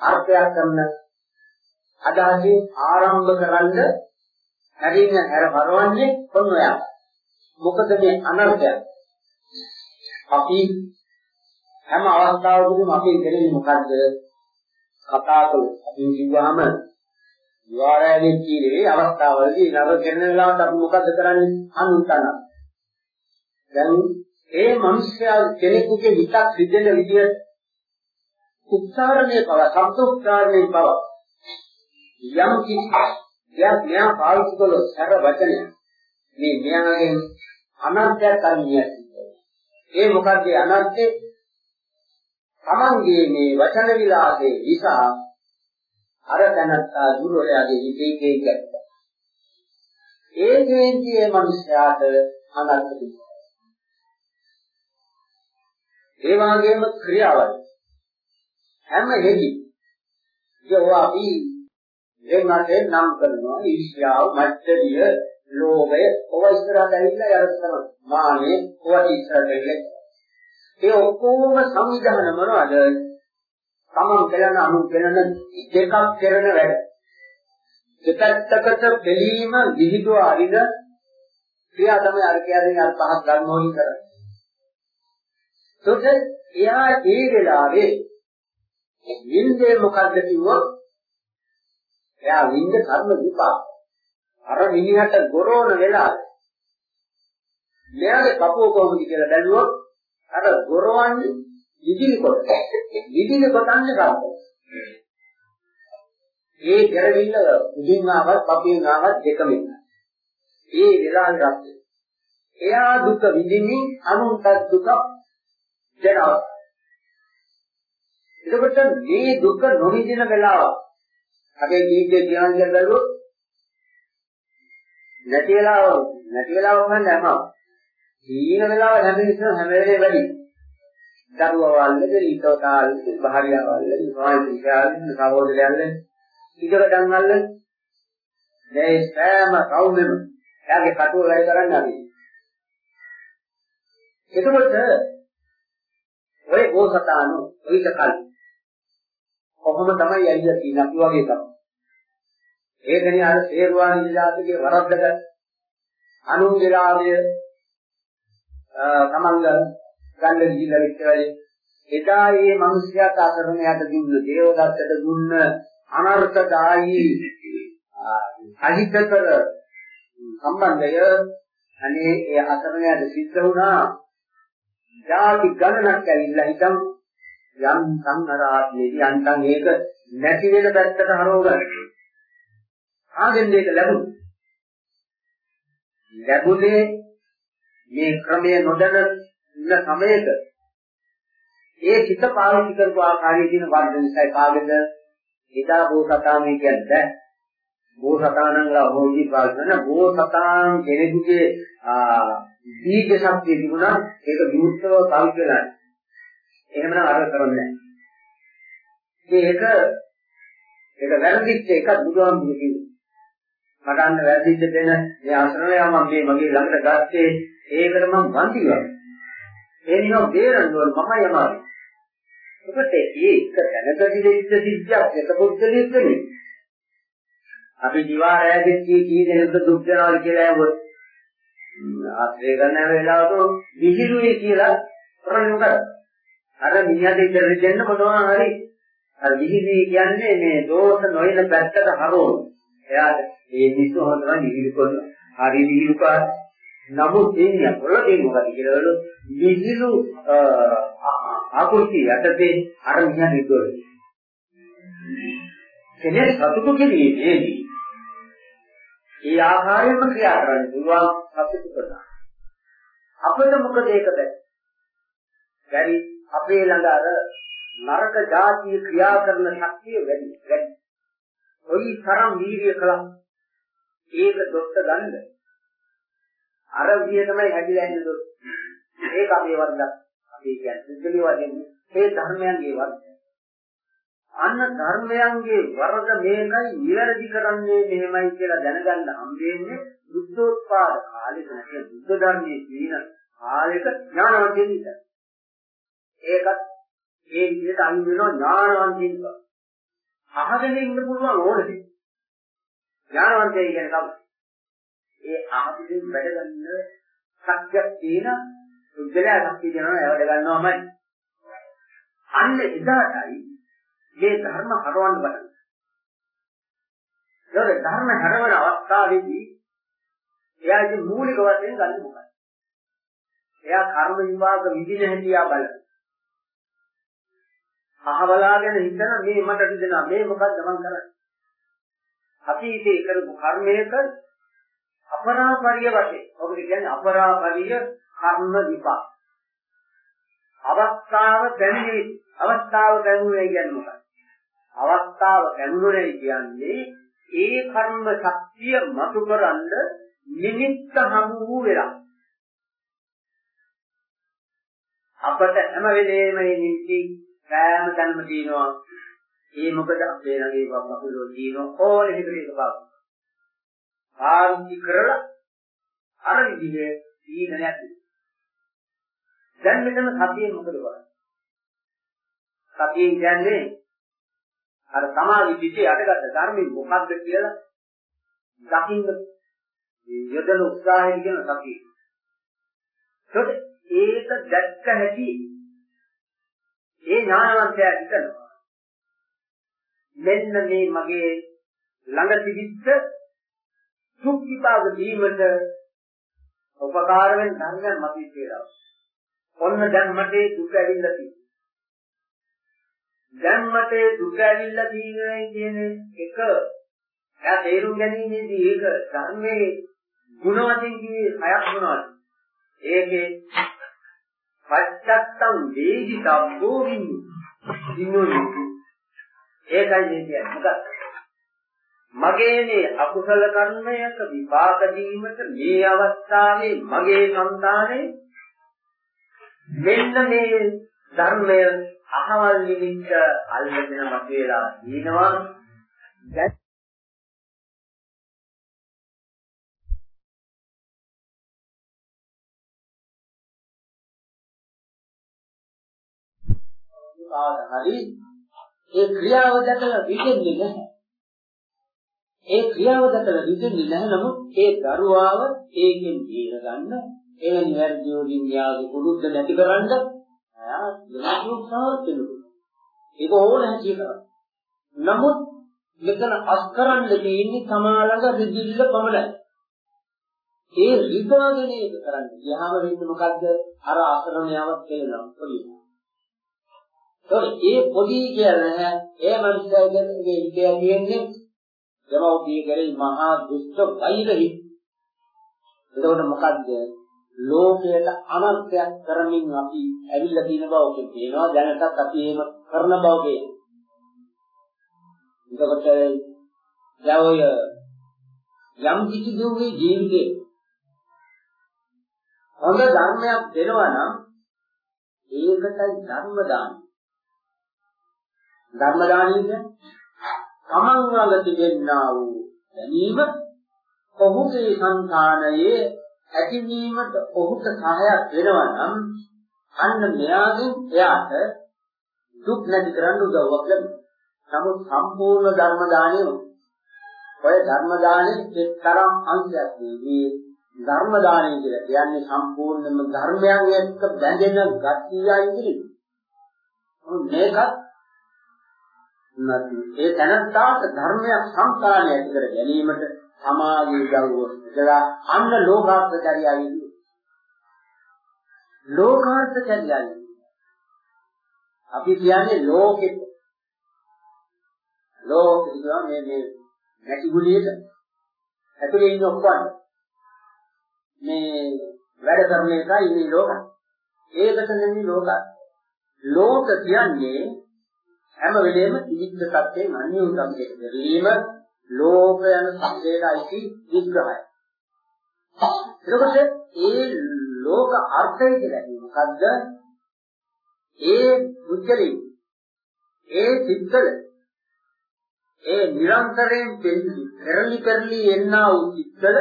අර්ථයක් කරන අදහසින් ආරම්භ කරන්න හැරින්න හැර හරවන්නේ කොන් ඔයා. මොකද මේ අනර්ථය. අපි හැම අවස්ථාවකදීම අපි කරන්නේ මොකද්ද? කතා කළොත් අපි කිව්වහම විවාරයේදී කීවේ අවස්ථාවලදී නර කරන වෙලාවට අපි මොකද්ද කරන්නේ? අනුන්තන. දැන් ඒ මිනිස්යා කෙනෙකුගේ හිතක් රිදෙන විදියට උච්චාරණය පව, ශබ්ද උච්චාරණය පව යම් කිසි දෙයක් මෙයා පාවිච්චි කළොත් සැර වචනය මේ මෙයාගෙන් අනර්ථයක් අනිය ඒ මොකද්ද අනර්ථේ තමන්ගේ මේ වචන විලාසයේ නිසා අර තැනත්තා දුරෝයාගේ හිතේ කේකක්. ඒ හේතියේ මිනිස්යාට අනර්ථ තිබෙනවා. ඒ වගේම ක්‍රියාවල් හැම හේති ඒවා අපි එන්නතේ නම් කරනවා ඊර්ෂ්‍යාව, මච්චරිය, ලෝභය, ඔව ඉස්සරහට ඇවිල්ලා යරත් තමයි. මානෙ, ඔව ඉස්සරහට ඇවිල්ලා. ඒ ඔක්කොම සංවිධාන මොනවද? තමන් කරන අනු කරන දෙකක් කරන වැඩ. දෙපැත්තකට බැලීම විහිදුව අරින ක්‍රියා තමයි අර කියන්නේ අර පහක් ගන්න ඕනි කරන්නේ. ඒත් එයා ඒ වෙලාවේ වින්දේ මොකද්ද කිව්වොත් එයා වින්ද කර්ම විපාක. අර මිනිහට ගොරෝන වෙලාවේ මෙයාගේ කපුව කොහොමද කියලා බැලුවොත් අර ගොරවන්නේ විදිලි කොට. විදිලි කොටන්නේ කාටද? ඒ ගැරවිල්ල උදින් ආවත් පපියෙන් ආවත් දෙකම එකයි. ඒ වෙලාවේ රත් එයා දුක විඳින්නේ අනුන්ට දුක දෙනවා. එතකොට මේ දුක නොවිඳින වෙලාව අපේ ජීවිතේ ධ්‍යාන කරලා නැති වෙලාව නැති වෙලාව වහන්න යනවා. දීන වෙලාව හැම විටම හැම වෙලේම වැඩි. දරුවා වල්ලේ ඊතෝතාල් භාර්යාවල් විවාහිතයන් සහෝදරයන් ඉදකටන් වල්ල මේ සෑම කවුමෙම එයාගේ කටුව වැඩ කරන්න අපි. එතකොට ඔය ගෝසතානු ඔයිට කල් කොහොම තමයි ඇවිල්ලා තියෙන්නේ? අපි වගේ තමයි. ඒකනේ අර සේරුවානි විලාසයේ වරද්දක අනුන්ගිරාමය තමන්ග ගන්න ගිහිල්ලා විතරයි එදා මේ මිනිස්යාට අකරණයට දුන්න දේවදත්තට දුන්න අනර්ථදායී අහිතකර සම්බන්ධය අනේ ඒ අකරණයට සිද්ධ වුණා. ಜಾති ගණනක් ඇවිල්ලා හිටම් යම් සංහරාත්මේදී අන්තම් ඒක නැති වෙන පැත්තට හරව ගන්න. ආගෙන් මේක ලැබුණා. ලැබුණේ මේ ක්‍රමය නොදැන ඉන්න සමයක ඒ චිත්ත පාවිච්චි කරපු ආකාරයේ තියෙන වර්ධ නිසා කාගෙද එදා බෝසතාණන් කියන්නේ බෝසතාණන්ලා හොෝදී පාවිච්චි කරන බෝසතාන් කෙනෙකුගේ දීර්ඝ ශක්තිය තිබුණා ඒක විමුක්තව පාවිච්චි කරලා එහෙමනම් අර කරන්නේ මේක ඒක වැරදිච්ච එකක් බුදුහාමුදුරු කිව්වේ. මට අන්න වැරදිච්ච දෙන මේ අසරණයා මම මේ මගේ ළඟට ගත්තේ ඒකට මම වන්දිවා ඒ නිසා බේරන්න ඕන මම යමාවි ඒකට ඒක දැනගදි වෙච්ච සිද්ධියක් එක පුද්ගලයෙක් නෙමෙයි අපි දිවාරයගේ කී කී දෙනෙක් දුක් වෙනවා කියලා ඇහුවොත් ආශ්‍රය කරන වෙලාවට විහිළුවේ කියලා කරන්නේ මොකද? අර මිනිහට ඉතර දෙන්න මොනවා හරි අර විහිළුවේ කියන්නේ මේ දෝෂ නොයන පැත්තට හරවන. එයාට ඒ මිනිස්සු හොඳම විහිළු කරන හරි විහිළුකාර. නමුත් එන්නේ පොළොවේ මොකද කියලා වල විහිළු ආකෘතිය යටතේ අර මිනිහට ඉතර. කෙනෙක් සතුටු කිරීමේදී ඒ ආකාරයෙන්ම ක්‍රියා කරන්න පුළුවන් සතුටු කරනවා. අපිට මොකද ඒක බැරි අපේ ළඟ අර නරක જાතිය ක්‍රියා කරන ශක්තිය වැඩි වැඩි. කොයි තරම් වීර්ය කළා ඒක දොස්ත ගන්න. අර විදිය තමයි හැදිලා ඉන්නේ දොස්. ඒක අපේ වර්ගයක්. අපි කියන්නේ දෙලිය වගේ මේ ධර්මයන්ගේ වර්ගය. අන්න ධර්මයන්ගේ වරද මේකයි නිවැරදි කරන්නේ මෙහෙමයි කියලා දැනගන්න හම්බෙන්නේ බුද්ධෝත්පාද කාලෙක නැති බුද්ධ ධර්මයේ කියන කාලෙක ඥානවන්තයෙක් නිසා. ඒකත් ඒ විදිහට අයින් වෙනවා ඥානවන්තයෙක්. අහගෙන ඉන්න පුළුවන් ඕනේ. ඥානවන්තය කියන්නේ කවුද? ඒ අහගෙන වැඩ ගන්න සත්‍යයක් තියෙන උද්දලයා ශක්තිය දෙනවා ඒ වැඩ ගන්නවමයි. අන්න එදාටයි මේ ධර්ම හරවන්න බලන්න. ඒක ධර්ම හරවන අවස්ථාවේදී එයාගේ මූලික වශයෙන් ගන්න මොකක්ද? එයා කර්ම විභාග විදින හැටියා බලන. අහවලාගෙන හිතන මේ මට රිදෙනවා මේ මොකක්ද මම කරන්නේ? අතීතේ කරපු කර්මයක අපරාපරිය වශයෙන් ඔබ කියන්නේ අපරාපරිය කර්ම විපාක. අවස්ථාව දැනෙන්නේ අවස්ථාව දැනුනේ කියන්නේ මොකක්ද? අවස්ථාව ලැබුණේ කියන්නේ ඒ කර්ම ශක්තිය මතු කරන්ඩ නිමිත්ත හමු වූ වෙලා. අපට හැම වෙලේම මේ නිමිති සෑම තැනම තියෙනවා. ඒ මොකද අපේ ළඟේ වපුරෝ දින ඕනේ හිතේ එකපාර. පාවිච්චි කරලා අර විදිහේ දීන නැති. දැන් මෙතන සතියේ මොකද කරන්නේ? සතියෙන් කියන්නේ අර සමාධි පිටේ අඩගත්ත ධර්මයේ මොකක්ද කියලා දකින්න යොදන උත්සාහයෙන් කියන සතිය. ඒක දැක්ක හැටි ඒ ඥානවන්තයා හිතනවා. මෙන්න මේ මගේ ළඟ තිබිච්ච සුඛ විපාක දීමට උපකාර වෙන ධර්මයන් මතී කියලා. ඔන්න දැන් මට දුක ඇවිල්ලා තියෙනවා. දැන් මට දුක ඇවිල්ලා තියෙනවා කියන එක එයා තේරුම් ගැනීමේදී ඒක ධර්මයේ ගුණ වශයෙන් කියේ හයක් මොනවද? ඒකේ පච්චත්තං වේදිතබ්බෝ විඤ්ඤු. විඤ්ඤුනි. ඒකයි කියන්නේ මොකක්ද? මගේනේ අකුසල කර්මයක විපාක දීමට මේ අවස්ථාවේ මගේ సంతානේ මෙන්න මේ ධර්මය අහවල් නිමිත්ත අල්ලගෙන මතුවලා දිනවා හරි ඒ ක්‍රියාව දැකලා විදෙන්නේ නැහැ. ඒ ක්‍රියාව දැකලා විදෙන්නේ නැහැ නමුත් ඒ දරුවාව ඒකෙන් දීර ගන්න එවැනි වැරදි වලින් යාගේ කුරුද්ද නැති කරන්න ආ යෝගාවචාර වෙනවා. ඒක ඕන හැටි කරා. නමුත් මෙතන අස්කරන්න තියෙන්නේ සමාලඟ රිදිල්ල පමණයි. ඒ රිදවගෙන ඒක කරන්න. ගියාම වෙන්නේ මොකද්ද? අර අසරණයවක් කියලා පොඩි. ඒ පොඩි කියන්නේ ඒ මනුස්සයගෙන් මේ ඉතිය කියන්නේ දමෝපිය කරේ මහා දුෂ්ට වෛරහි. එතකොට මොකද්ද? ලෝකයට අනර්ථයක් කරමින් අපි ඇවිල්ලා තියෙන බව ඔකේ තියෙනවා දැනටත් අපි එහෙම කරන බව පේනවා. එතකොට යෝය යම් කිසි දුවේ ජීවිතේ හොඳ ධර්මයක් දෙනවා නම් ඒකටයි ධර්ම දානයි. ධර්ම දානය කියන්නේ තමන් ළඟ තිබෙනා වූ දැනීම ඔහුගේ సంతානයේ ඇතිවීමට ඔහුට සහායක් වෙනවා නම් අන්න මෙයාගෙන් එයාට දුක් නැති කරන්න උදව්වක් ලැබෙනවා. නමුත් සම්පූර්ණ ධර්ම දාණය ඔය ධර්ම දාණය එක්තරම් අංශයක් නෙවෙයි ධර්ම දාණය කියලා කියන්නේ සම්පූර්ණයෙන්ම ධර්මයන් එක්ක බැඳෙන ගතියයි මේකත් නැති ඒ තනත්තාට ධර්මයක් සංකාණය ඇති කර ගැනීමට සමාගයේ දරුවෝ ඉතලා අන්න ලෝකාර්ථචර්යයි ලෝකාර්ථචර්යයි අපි කියන්නේ ලෝකෙ ලෝකෙ කියනවා මේ මේ නැටි ගුලියට ඇතුලේ ඉන්න ඔක්කොම මේ වැඩ කරන එකයි මේ ලෝක. ඒකට නෙමෙයි ලෝක. ලෝක කියන්නේ හැම වෙලේම ඉදිච්ච සත්‍යයෙන් අන්‍ය උසම්කේත කිරීම ලෝක යන શબ્දයට අයිති විග්‍රහය. එතකොට ඒ ලෝක අර්ථය කියලා කියන්නේ මොකද්ද? ඒ මුචලි ඒ සිත්තල ඒ නිරන්තරයෙන් පෙරලි පෙරලි එන්නා වූ සිත්තල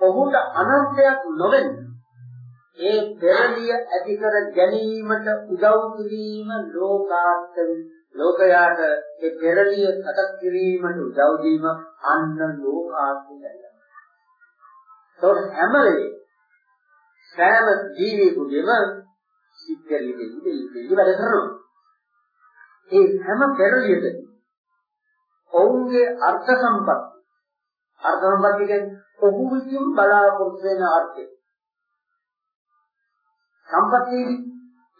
ඔහුට අනර්ථයක් නොවෙන්න ඒ පෙරලිය ඇති කර ගැනීමට උදව් කිරීම ලෝකාර්ථ ලෝකයාට ඒ පෙරලිය සකස් කිරීමට උදව් දීම අන්න ලෝකාර්ථය. ඒත් හැම වෙලේ සෑම ජීවියෙකුගේම සිත්කලියේ ඉඳී වැඩ කරනවා. ඒ හැම පෙරලියකදී ඔවුන්ගේ අර්ථ සම්පත් අර්ථ සම්පත් කියන්නේ ඔහු විසින් බලාපොරොත්තු වෙන අර්ථය සම්පත්තියේදී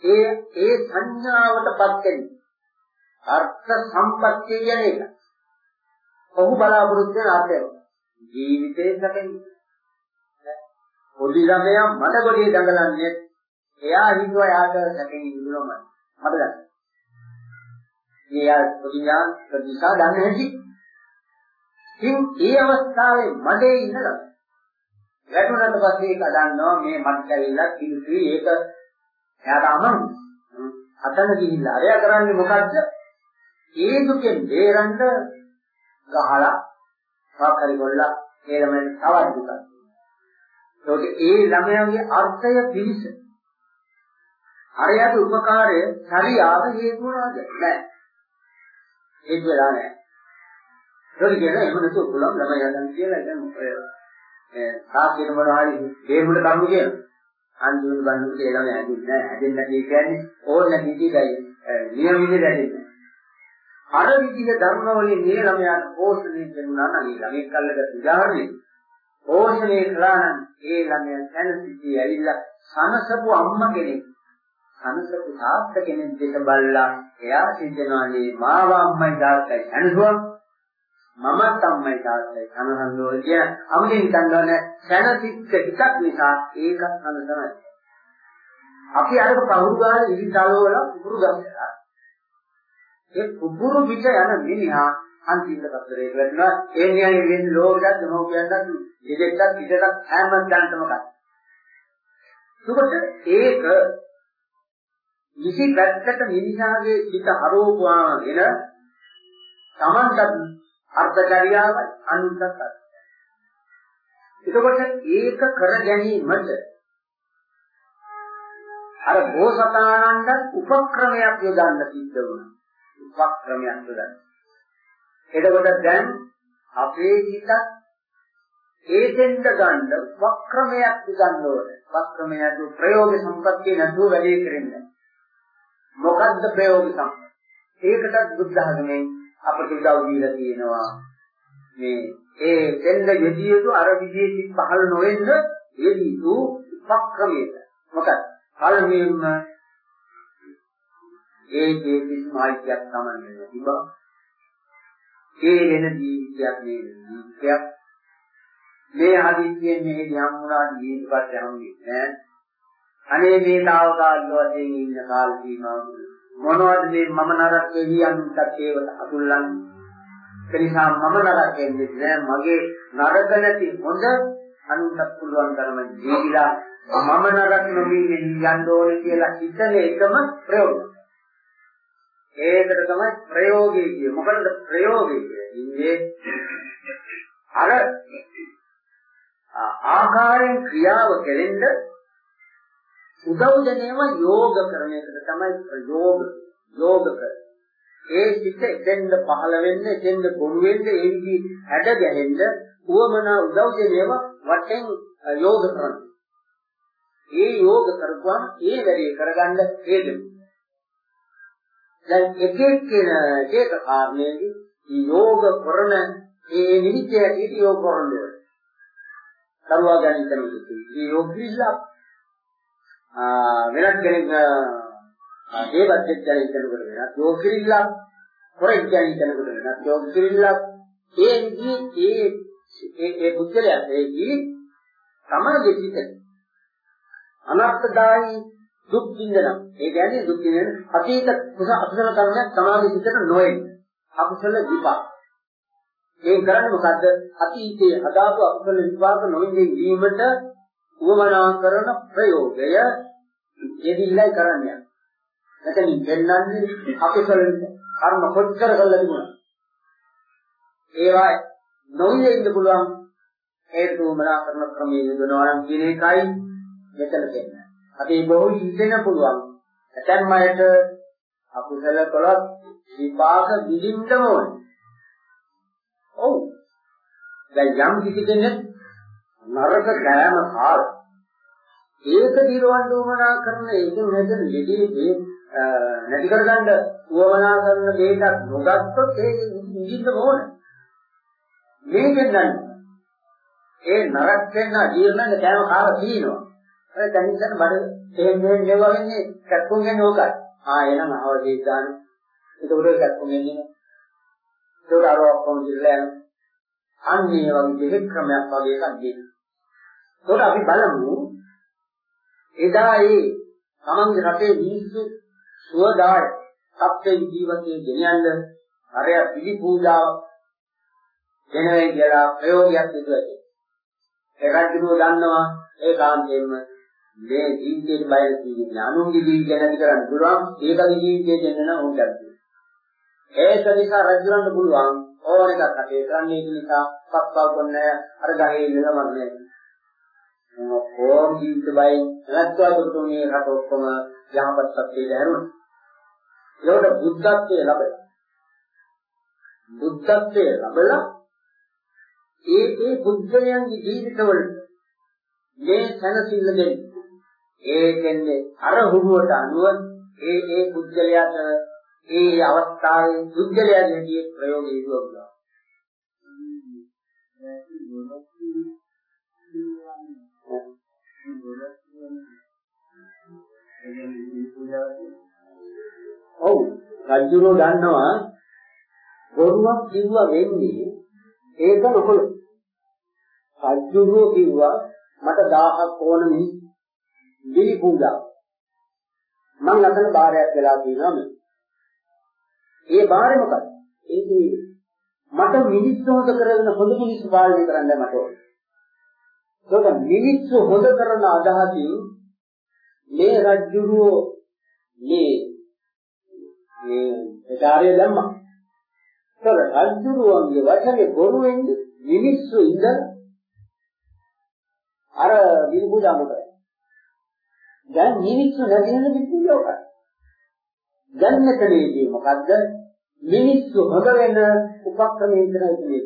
ඒ ඒ සංඥාවටපත් වෙන අර්ථ සම්පත්තිය කියන එක. ඔහු බලාපොරොත්තු වෙන අර්ථය. ජීවිතේ සැකෙන්නේ. පොඩි ළමයා මඩ ගොඩේ දඟලන්නේ එයා හිතුවා යාට සැකෙන් ඉන්නවම මට දැන්. එයා පොඩි ඥාන ප්‍රතිසා දන්නේ නැති. ඉතින් ඒ අවස්ථාවේ මඩේ ඉඳලා වැටුණාට පස්සේ ඒක දන්නවා මේ මට ඇවිල්ලා කිව්වි ඒක එයාට අමන් අතන ගිහිල්ලා අරයා කරන්නේ මොකද්ද ඒ දුකෙන් බේරන්න ගහලා සාකරි කොල්ලා ඒ ළමයට තවත් දුකක්. ඒකට ඒ ළමයාගේ අර්ථය පිළිස. හරියට උපකාරය හරියාව හේතු වුණාද? නැහැ. ඒක වෙලා නැහැ. ඒක කියන එහෙම නැතුව පුළුවන් ළමයි හදන්න කියලා දැන් ඔය සාකේන මොනවා හරි හේතුවට කරුණු කියන. අන්තිම බණ්ඩු කියලා ළමයි හැදෙන්නේ නැහැ. හැදෙන්නේ නැති කියන්නේ ඕන නැති දෙයයි. නියම විදිහට හැදෙන්නේ. අර විදිහ ධර්ම වලින් මේ ළමයාට පෝෂණය කරනවා නම් ඒ ළමෙක් අල්ලගත් උදාහරණය පෝෂණය කළා නම් ඒ ළමයා දැනසිටි ඇවිල්ලා සනසපු අම්මා කෙනෙක් සනසපු තාත්තා කෙනෙක් දෙක බලලා එයා සිද්ධනවානේ මාව අම්මයි තාත්තයි අනුසුවක් මමත් අම්මයි තාත්තයි අනුහන්දෝ කිය අම්මෙන් හිතන්නේ සැනසිච්ච හිතක් නිසා ඒකත් අනුසමයි අපි අරක පහුරු ගාන ඉරිතලවල පුරුදු ගන්නවා. ඒ කුබුරු පිට යන මිනිහා අන්තිම තත්ත්වයට වැටෙනවා. ඒ නියයි වෙන්නේ ලෝකයක් දෙමෝපියන්ට ඉදෙක්ටත් පිටටත් හැම දැනටම ගන්න. එතකොට ඒක නිසි පැත්තට මිනිහාගේ පිට හරවුවාගෙන Tamanට අර්ථචර්යාවයි අනුන්ටත් එතකොට ඒක කර ගැනීමට අර බෝසතාණන්ට උපක්‍රමයක් යොදන්න සිද්ධ වුණා. උපක්‍රමයක් යොදන්න. එතකොට දැන් අපේ හිතත් ඒකෙන්ද ගන්න වක්‍රමයක් ගන්න ඕනේ. වක්‍රමයට ප්‍රයෝග සම්පත්තිය නැතුව වැඩේ කරන්නේ. මොකද්ද ප්‍රයෝග සම්පත්තිය? ඒකටත් බුද්ධ ධර්මයෙන් අපට උදව් දීලා තියෙනවා. මේ ඒ දෙන්න යෙදිය යුතු අර විදිහේ පහළ නොවෙන්න යෙදිය යුතු වක්‍රමයක. මොකද පළමුවෙන්ම ඒ ජීවිත මායිකයක් තමයි තිබා. ඒ වෙන ජීවිතයක් නේ ජීවිතයක් මේ හදිස්සියෙන් මේ යම්ුණා ජීවිතපත් යන්නේ නැහැ. අනේ මේ තාවකාලික වශයෙන් ඉන්න කාල සීමාව මොනවද මේ මම නරක කියන්නත් ඒවට අතුල්ලන්නේ. ඒ නිසා මම නරක වෙන්නේ නැහැ. මගේ නරක නැති හොඳ අනුන්ට පුළුවන් තරම ජීවිලා මම නරක නොවීම යන්න ඕනේ කියලා හිතන එකම ප්‍රයෝගය. ඒකට තමයි ප්‍රයෝගය කියේ. මොකටද ප්‍රයෝගය කියන්නේ? අර ආකාරයෙන් ක්‍රියාව කෙරෙන්න උදව් දෙනේම යෝග කරන එකට තමයි ප්‍රයෝග යෝග කරන්නේ. ඒ සිත් එතෙන්ද පහළ වෙන්නේ එතෙන්ද පොළු වෙන්නේ ඒ විදි හැඩ ගැහෙන්න උවමන උදව් දෙනේම වටෙන් යෝග කරන්නේ. ඒ යෝග කරපුවාම ඒ වැඩේ කරගන්න හේතුව. දැන් එක එක්කෙන එක කාරණේදී යෝග කරන ඒ නිමිති ඇටියට යෝග කරන්නේ. දරුවා ගැන හිතනකොට මේ යෝගිලා වෙනත් කෙනෙක් දේවත් එක්ක ගැන හිතනකොට වෙනත් යෝගිලා හොරෙක් ගැන හිතනකොට වෙනත් යෝගිලා ඒ විදිහේ ඒ ඒ බුද්ධලයා ඒ ජී තමයි සිත අනර්ථදායි දුක් විඳිනවා. ඒ කියන්නේ දුක් විඳින අතීත කුස අකුසල කර්මයක් සමාධි සිතට නොවේ අකුසල විපාක. ඒ කරන්නේ මොකද්ද? අතීතයේ අදාතු අකුසල විපාක නොවිඳින් වීමට උවමනා කරන ප්‍රයෝගය යෙදිල්ලයි කරන්නේ. එතනින් දෙන්නන්නේ අකුසල කර්ම කොච්චර කළද තිබුණා. ඒවා නොවිඳින් ඉන්න පුළුවන් හේතු උවමනා කරන ක්‍රමයේ යෙදෙනවා නම් කියන එකයි මෙතන දෙන්නේ. අපි බොහෝ ඉඳෙන පුළුවන්. ඇතැම් අයට අකුසල කළොත් විපාක විඳින්න ඕනේ. ඔව්. දැන් යම් කිසි කෙනෙක් නරක කෑම කාල ඒක දිරවන්න උවමනා කරන ඒකෙන් හැදෙන දෙදී නැති කරගන්න උවමනා කරන දෙයක් නොගත්තොත් ඒ නිදින්න ඕන. මේකෙන් නම් ඒ නරක වෙන ජීවන කෑම කාලා තියෙනවා. ඒ දැනින් බඩ එහෙම මෙහෙම නෙවෙයි වෙන්නේ කැක්කුම් වෙන්නේ ඕකයි. ආ එහෙනම් අවදී දාන. ඒකට කැක්කුම් වෙන්නේ ඒක අර ඔක්කොම දිරලා යන අන්නේ වගේ දෙක ක්‍රමයක් වගේ එකක් දෙන්න. ඒකට අපි බලමු එදා ඒ තමන්ගේ රටේ මිනිස්සු සුවදාය සත්‍ය ජීවිතයේ ගෙනියන්න අරය පිළි පූජාව දෙනවේ කියලා ප්‍රයෝගයක් සිදුවේ. ඒකට කිව්ව දන්නවා ඒ කාන්තේම මේ ජීවිතේ බය තියෙන අනුන්ගේ ජීවිතය නැති කරන්න පුළුවන් ඒකගේ ජීවිතය දෙන්න නම් උන්ට ඒක නිසා රජුන්ට පුළුවන් ඕන එකක් අපේ කරන්නේ ඒක නිසා සත්පල් කොන්නේ අර ගහේ ඉඳලා මරන්නේ. කොහොම ජීවිත බයි නැත්නම් තුනේ රට ඔක්කොම යහපත් සත්‍යය දැරුණා. ඒකට බුද්ධත්වයේ ලැබෙනවා. බුද්ධත්වයේ ලැබලා ඒ ඒ බුද්ධයන්ගේ ජීවිතවල මේ සැනසෙල්ල දෙන්නේ. ඒ කියන්නේ අර හුරුවට අනුව ඒ ඒ බුද්ධලයට ඒ අවස්ථාවේ බුද්ධලයන් හැටියේ ප්‍රයෝගය ඉදුවා. ඔව් රජුරෝ දන්නවා බොරුවක් කිව්වා වෙන්නේ ඒක නොකොල. රජුරෝ කිව්වා මට 1000ක් ඕන මිනිස් බිලි පූජා. මං අතන බාරයක් වෙලා තියෙනවා මේ. ඒ බාරේ මොකක්ද? ඒකේ මට මිනිස්සු හොද කරගෙන හොඳ මිනිස්සු පාලනය කරන්න මට ඕන. ඒක මිනිස්සු හොද කරන අදහසින් මේ රජුරෝ මේ මේ ඒකාරය දැම්මා. ඒක රජුරුවන්ගේ වචනේ බොරු වෙන්නේ මිනිස්සු ඉඳලා අර විරුද්ධ අමුතයි. දැන් මිනිස්සු නැතිවෙන විදියෝක. දැන් මෙතනදී මොකද්ද? මිනිස්සු හොඳ වෙන උපක්‍රමයේ ඉඳලා ඉන්නේ.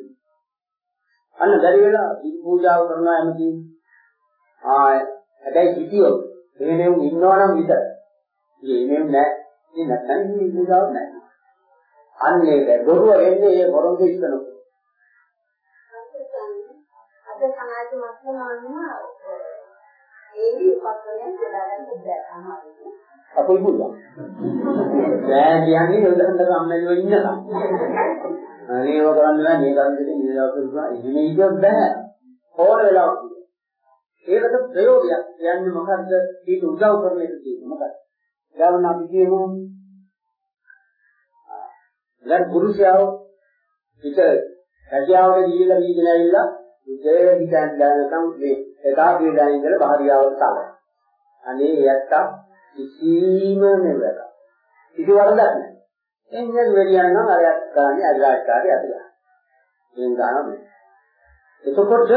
අන්න බැරි වෙලා පූජාව කරනවා එමෙති. ආ හැබැයි හිතියෝ එහෙමම ඉන්නවනම් විතර. එහෙමම නැහැ. ඉතින් නැත්නම් මේ පූජාවක් නැහැ. අන්න ඒක දොරුව එන්නේ ඒ පොරොන්දු ඉස්සනකොට. අද සමාජ මතනවන්න ඒවි උපක්‍රමයන් බෙදාගන්න බැහැ අපේ පුළුවන්. බෑ කියන්නේ යොදන්න කම්මැලිව ඉන්නකම්. අනේ ඒව කරන්න බෑ මේ කරන්න මේ දවස් වල එහෙම ඉතින් බෑ. ඕන වෙලාවක. ඒකට ප්‍රයෝගයක් කියන්නේ මොකද්ද? ඊට උදව් කරන එක කියන්නේ මොකක්ද? ගාවන අපි කියමු දැන් පුරුෂයව පිට රැකියාවට ගිහිල්ලා වීගෙන ඇවිල්ලා ඉතේ හිතන් දැනගම් මේ එදා වේදා ඉඳලා භාර්යාවට තල. අනේ යත්තා කිසිම නෙවෙයි. කිසි වරදක් නැහැ. එන්නේ වෙරියන් නම් අරයක් ගන්න අගාස්කාරය අදලා. එන් ගන්න. එතකොට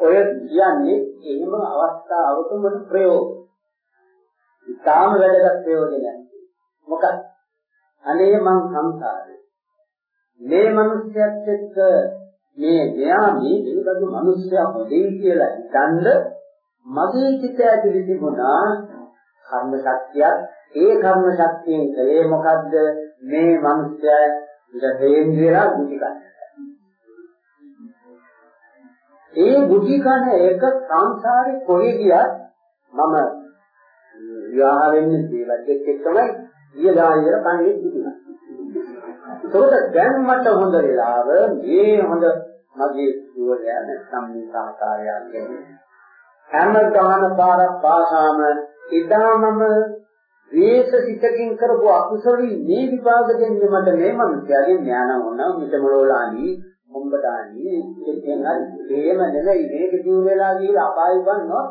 ඔය කියන්නේ එහෙම අවස්ථාවකම ප්‍රයෝග. ඉතාම වැදගත් ප්‍රයෝජනයක්. මොකක්ද? අනේ මං සංසාරේ. මේ මිනිස්යාත් එක්ක මේ මෙයා මේ දෙවිදු මිනිස්යා හොදේ කියලා හිතනද මගේ චිත ඇතුලේ තිබුණා කර්ම ශක්තියක් ඒ කර්ම ශක්තියෙන් කලේ මොකද්ද මේ මිනිස්යා ඉතේන් විලා බුද්ධි ගන්න. ඒ බුද්ධි කන එක සංසාරේ කොහෙ ගියත් මම විවාහ වෙන්නේ දේවත් එක්කමයි ඊළායිර කන්නේ දුතුනා. ඒකට දැන් මට හොඳ වෙලාව මේ හොඳ මගේ සුවලයා නැත්නම් මේ සාකාරයක් කියන්නේ. හැම ගාන පාරක් පාසාම ඉදාමම වේස සිතකින් කරපු අකුසලී මේ විපාක දෙන්නේ මට මේ මනුස්සයාගේ ඥාන වුණා මිටමලෝලානි මොම්බඩානි කියන එහෙම නෙවෙයි මේක ජීව වෙලා ගිහලා අපාය වන්නොත්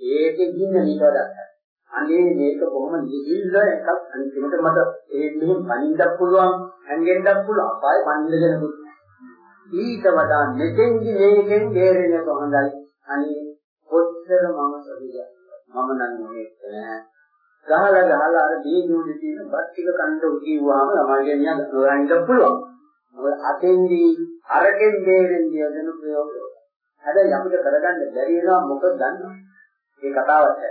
ඒකෙ ගින්න නිතරක් අනේ මේක බොහොම නිහිල්ල එකක් අන්තිමට මට ඒ මෙහෙම පණින්නත් පුළුවන් හැංගෙන්නත් පුළුවන්. අපාය පණින්නගෙන ඊට වඩා මෙතෙන්දි මේකෙන් බේරෙන්න කොහොඳයි? අනේ කොච්චර මම සවිය මම නම් මේක නෑ ගහලා ගහලා අර දීදුනේ තියෙන බත් ටික කන්න උකියුවාම ළමයිගෙන් නිකන් හොයන්න පුළුවන්. මොකද අතෙන්දි අරකින් බේරෙන්න යන ප්‍රයෝගය හැබැයි අපිට කරගන්න බැරි වෙනවා මොකද දන්නවද මේ කතාවට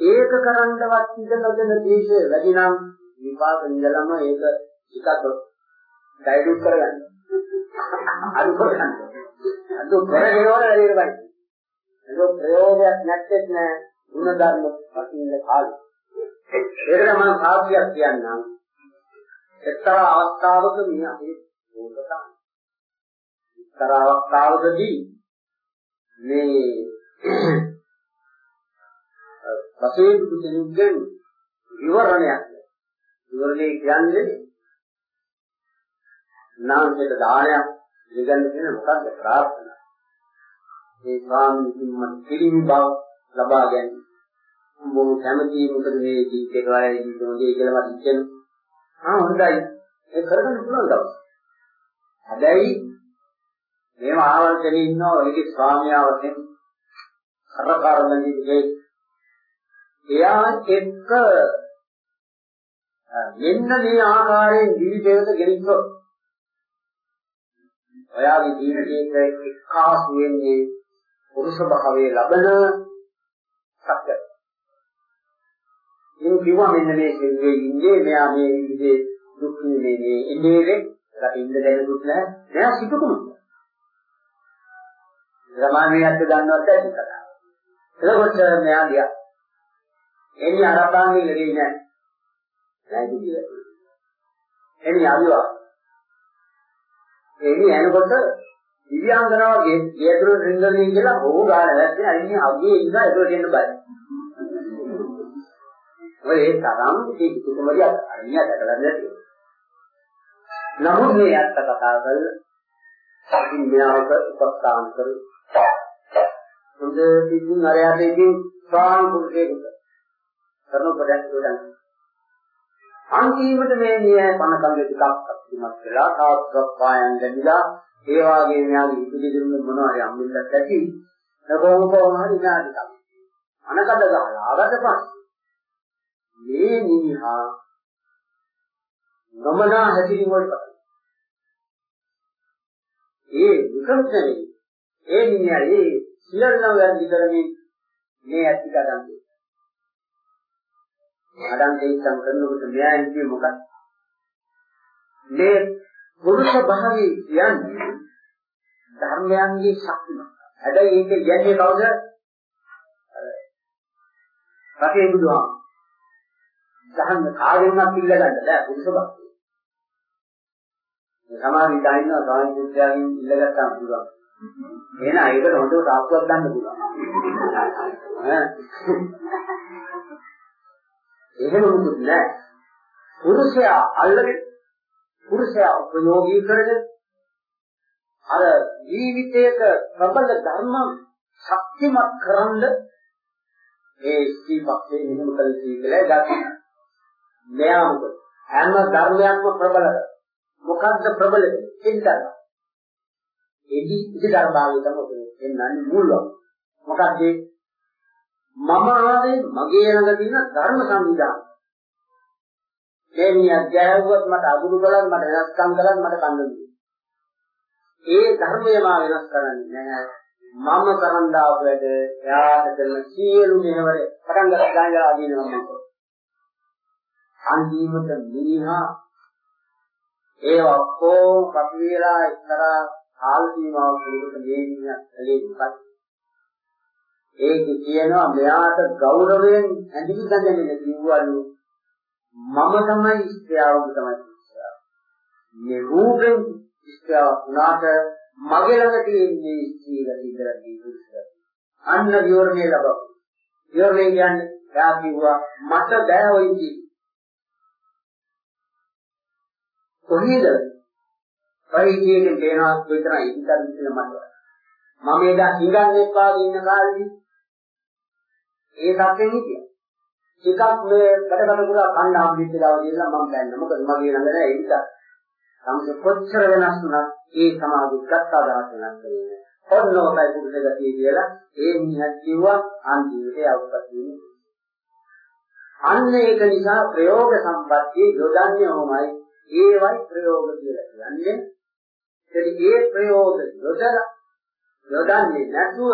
ඒක කරන්නවත් ඉඳ නොදෙන දේශේ වැඩි නම් විපාක ඉඳලම ඒක ටිකක් ඩයිලුට් කරගන්න. අඩු කරගන්න. අඩු කරගෙනවල වැඩි වෙයි. ඒක ප්‍රයෝගයක් නැත්තේ නෑ ಗುಣ ධර්ම වශයෙන් කාලේ. ඒකට මම සාධ්‍යයක් කියන්නම්. එක්තරා අවස්ථාවක මේ අපේ ඕකතා. එක්තරා අවස්ථාවකදී මේ පසේ බුදු කෙනෙක්ගෙන් විවරණයක්. විවරණේ කියන්නේ නාමයට දානයක් දෙගන්න කියන මොකක්ද ප්‍රාර්ථනා. ඒ ස්වාමීන් වහන්සේ පිළිමි බව ලබා ගැනීම. මොන කැමති මොකද මේ ජීවිතේ කරලා ජීවිතේ කියලා මට හිතෙන. ආ හොඳයි. ඒක කරගන්න පුළුවන් දවස්. හැබැයි මේව ආවර්තනේ ඉන්නවා ඒකේ ස්වාමියා වශයෙන් කරකාරණදී එයා එක්ක මෙන්න මේ ආකාරයෙන් ජීවිතයට ගෙනිච්චොත් ඔයාගේ ජීවිතයේ එක්කාසු වෙන්නේ පුරුෂ භාවයේ ලබන සත්‍ය. මේ කිව්වා මෙන්න මේ සිල්වේ ඉන්නේ මෙයා මේ විදිහේ දුක් මේ මේ ඉන්නේ රටින්ද දැන දුක් නැහැ. මෙයා සිටුකුම. රමාණියත් දන්නවත් ඇති කතාව. එතකොට මෙයා ගියා. එන්නේ අරබාංගේ ලෙඩේ නෑ. නැති කියලා. එන්නේ ආවිවා. එන්නේ එනකොට දිව්‍යාංගනාව ගේතුරු රින්ගන්නේ කියලා බොහෝ ගාන නැත්නම් අයින් අගේ ඉඳ ඒකට එන්න බෑ. ඔය ඒ තරම් ඒ කුතුමරිය අයියා දැකලා නැති. නමුත් මේ අත්ත කතා කරලා ඉතින් මෙයාව උපස්ථාන කරු. හොඳ පිටින් අරයට ඉතින් ස්වාම පුරුෂයෙකුට කරන ප්‍රදේශ දෙන්න. අන්තිමට මේ නිය පණ කංගෙ ටිකක් අත්‍යමත් වෙලා තාත්ක පායන් දෙවිලා ඒ වාගේ මෙයාගේ ඉතිරි දෙන්න මොනවාරි අම්බිල්ලක් ඇති. කොහොම කොහොම හරි ඉනාදි තමයි. අනකඩ ගහලා ආවට පස්සේ මේ නිහා ගමනා හැදිරින් වලට ඒ විකල්පනේ ඒ නිහා ඒ සියල්ලම වැඩි කරමින් මේ ඇති ගන්න. අඩන් දෙයින් කරනකොට මෙයා හිතුවේ මොකක්ද? මේ පුරුෂ භාවයේ කියන්නේ ධර්මයන්ගේ ශක්තිය. හැබැයි ඒක කියන්නේ කවුද? රටේ බුදුහාම. දහන්න කාගෙන්වත් ඉල්ලගන්න බෑ පුරුෂ භාවය. සමහර විට ඉන්නවා සාමි පුත්‍රයන්ගෙන් ඉල්ලගත්තාම පුළුවන්. එහෙනම් ඒකට හොඳට තාක්ෂුවක් ගන්න පුළුවන්. ඈ. එහෙම මොකුත් නෑ. පුරුෂයා අල්ලගෙන පුරුෂයා ප්‍රයෝගී කරගෙන අර ජීවිතයක ප්‍රබල ධර්ම ශක්තිමත් කරන්ද ඒ ස්ත්‍රීපක්ෂේ නිහම කළ කියලා ගන්න. මෙයා මොකද? හැම ධර්මයක්ම ප්‍රබලද. මොකද්ද ප්‍රබල? එන්ටර. එදි ඉති ධර්මාවේ තමයි එන්නන්නේ මුල්ව. මොකද්ද? මම ආවේ මගේ ළඟ තියෙන ධර්ම සංවිධානය. මේ මිනිහා ගැහුවත් මට අගුරු කළත් මට වෙනස්කම් කළත් මට කන්න ඒ ධර්මය මා වෙනස් කරන්නේ නැහැ. මම කරන් දාපු වැඩ එයාට කරන සියලු මෙහෙවර පටන් ගන්න ගානලා අදිනවා මම. අන්තිමට මිනිහා ඒ ඔක්කොම කපිලා එක්තරා කාල සීමාවක් පිළිබඳ මේ මිනිහා කලේ මොකක්ද? ඒක කියනවා මෙයාට ගෞරවයෙන් ඇඳිලි ගඳන්නේ කිව්වලු මම තමයි ස්ත්‍යාවක තමයි ස්ත්‍යාව. මේ රූපෙන් ස්ත්‍යාව වුණාට මගේ ළඟ තියෙන්නේ ස්ත්‍රීල ඉඳලා පුරුෂය. අන්න විවරණය ලබව. විවරණය කියන්නේ එයා කිව්වා මට බෑ ඔය කි. කොහේද? පරිචයයෙන් දෙනවා විතරයි ඉතින් ඉතින් මට. මම එදා හිඟන්නේ පාගේ ඉන්න කාලේ ඒ සත්‍යෙ හිටියා. ටිකක් මේ වැඩ කරලා කන්න හම්බෙච්චලා වගේලා මම දැන්න මොකද මගේ ළඟ නෑ ඒක සම්පූර්ණ කොච්චර වෙනස් වුණත් ඒ සමාධිය ගත්ත අදහස් වෙනස් වෙන්නේ ඔන්නෝසයි පුරුෂ ගතිය කියලා ඒ මිනිහත් කිව්වා අන්තිමට අවුපත් වෙන්නේ අන්න ඒක නිසා ප්‍රයෝග සම්පත්තිය යොදන්නේ ඔහොමයි ඒවයි ප්‍රයෝග කියලා කියන්නේ එතන ඒ ප්‍රයෝග යොදලා යොදන්නේ නැතුව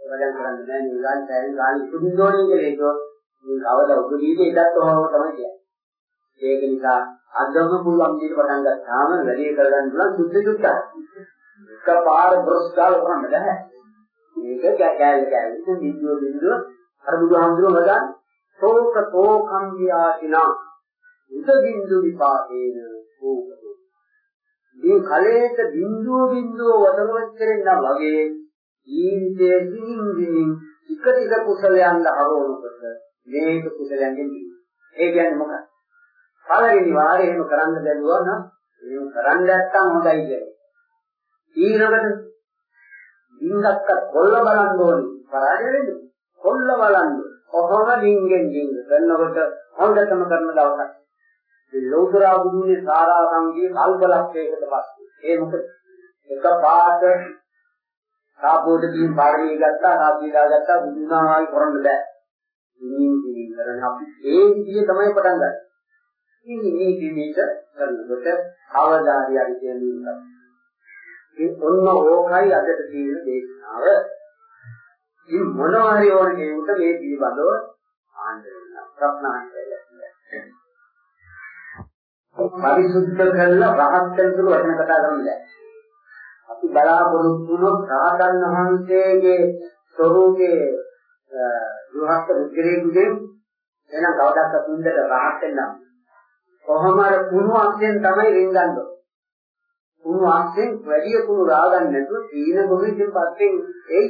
වැඩ කරන්නේ නැහැ නේ ගන්න තැන් ගන්න ඉක්ුදින්න ඕනේ කියලා ඒක මේ කවදා උපදීදී ඒකත් ඔහොම තමයි කියන්නේ. ඒක නිසා අදම පුළුවන් විදිහට පටන් ගත්තාම වැඩි කරගන්න පුළුවන් සුද්ධ සුද්ධයි. එකපාර බ්‍රොස් ගාලා කරන්න බෑ. මේක කැලේ කැලේ ඉතින් විද්‍යෝ විද්‍යෝ අර බුදුහාමුදුරුවෝ වදන් තෝක තෝකම් වියාතිනා උද බින්දු විපාකේන ඕකෝ. මේ කලේට බින්දුව බින්දුව වදනවත් කරෙන්නා වගේ ජීවිතයේ දිනින් දිනින් එක ටික කුසලයන් හරවනකොට මේක කුසලයෙන් දිනන. ඒ කියන්නේ මොකක්ද? පළවෙනි වාරේ එහෙම කරන්න බැලුවා නම් එහෙම කරන්න නැත්තම් හොඳයි කියන්නේ. ඊළඟට ඉංගක්ක කොල්ල බලන්න ඕනේ. පරාජය වෙන්නේ. කොල්ල බලන්න. කොහොම ඩිංගෙන් ඩිංග කරනකොට හොඳටම කරන දවසක්. මේ ලෞතර බුදුනේ සාරාංගී කල්පලක්ෂයකට පස්සේ. ඒ මොකද? එක පාට සාපෝට දින් පාරේ ගත්තා සාපීලා ගත්තා බුදුනායි කරන්න බෑ. ඉනින් ඉනින් කරන අපි ඒ විදිය තමයි පටන් ගන්නේ. ඉතින් මේ විදිහට කරනකොට අවදාරිය හරි කියන්නේ ඒ ඔන්න ඕකයි අදට තියෙන දේශනාව. ඉතින් මොනවා හරි ඕන කෙනෙකුට මේ පිළිබඳව ආන්න වෙනවා ප්‍රඥාන්තය පරිසුද්ධ කරලා රහත් වෙන සුළු වචන කතා කරන්න බෑ. අපි බලාපොරොත්තු වුණොත් රහතන් වහන්සේගේ ස්වરૂපයේ දුහත් රුධිරයේ එනම් කවදාවත් තුන්දට රහත් වෙන්න. කොහොම අර කුණු අක්ෂෙන් තමයි රින්ගන්නේ. කුණු අක්ෂෙන් වැඩි කුණු රාගන්න නැතුව තීන ගොවින් පස්සේ එයි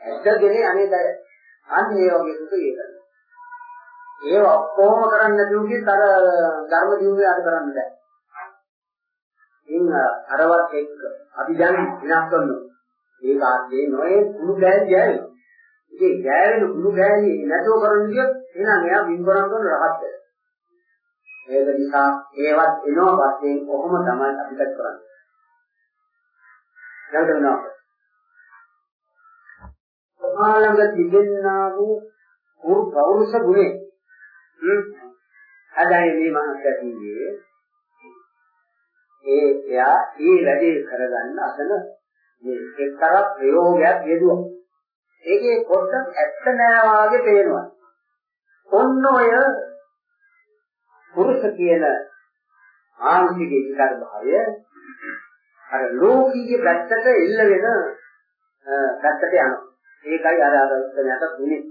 ඇද්දගෙන අනේද අන්න ඒ වගේ සුඛ ඒකයි. ඒව ඔක්කොම කරන්න නැතුව අර ධර්ම දියුනේ අද කරන්න බෑ. ඉතින් අරවත් එක්ක අපි දැන් විනාශ කරනවා. ඒ කාර්යයේ නොයේ කුණු ගෑල් ගෑයි. ඉතින් ගෑවෙන කුණු ගෑලි නැතුව කරන්න ගියොත් එහෙනම් එයා වින්කරන් කරන රහත් වෙනවා. ඒක නිසා ඒවත් එනවා වශයෙන් කොහොම තමයි අපිට කරන්නේ. දැන් කරනවා. සමාලංග තිබෙන්නා වූ පුරු පෞරුෂ ගුණේ හැබැයි මේ මනස ඇතිවේ ඒ එයා ඒ වැඩේ කරගන්න අසන මේ එක්තරා ප්‍රයෝගයක් යෙදුවා. ඒකේ පොඩ්ඩක් ඇත්ත නෑ වාගේ පේනවා. ඔන්න ඔය පුරුෂ කියන ආංශික විකාර භාවය අර ලෝකීය පැත්තට ඉල්ල වෙන පැත්තට යනවා. ඒකයි අර අර උත්තරයට තුනේ.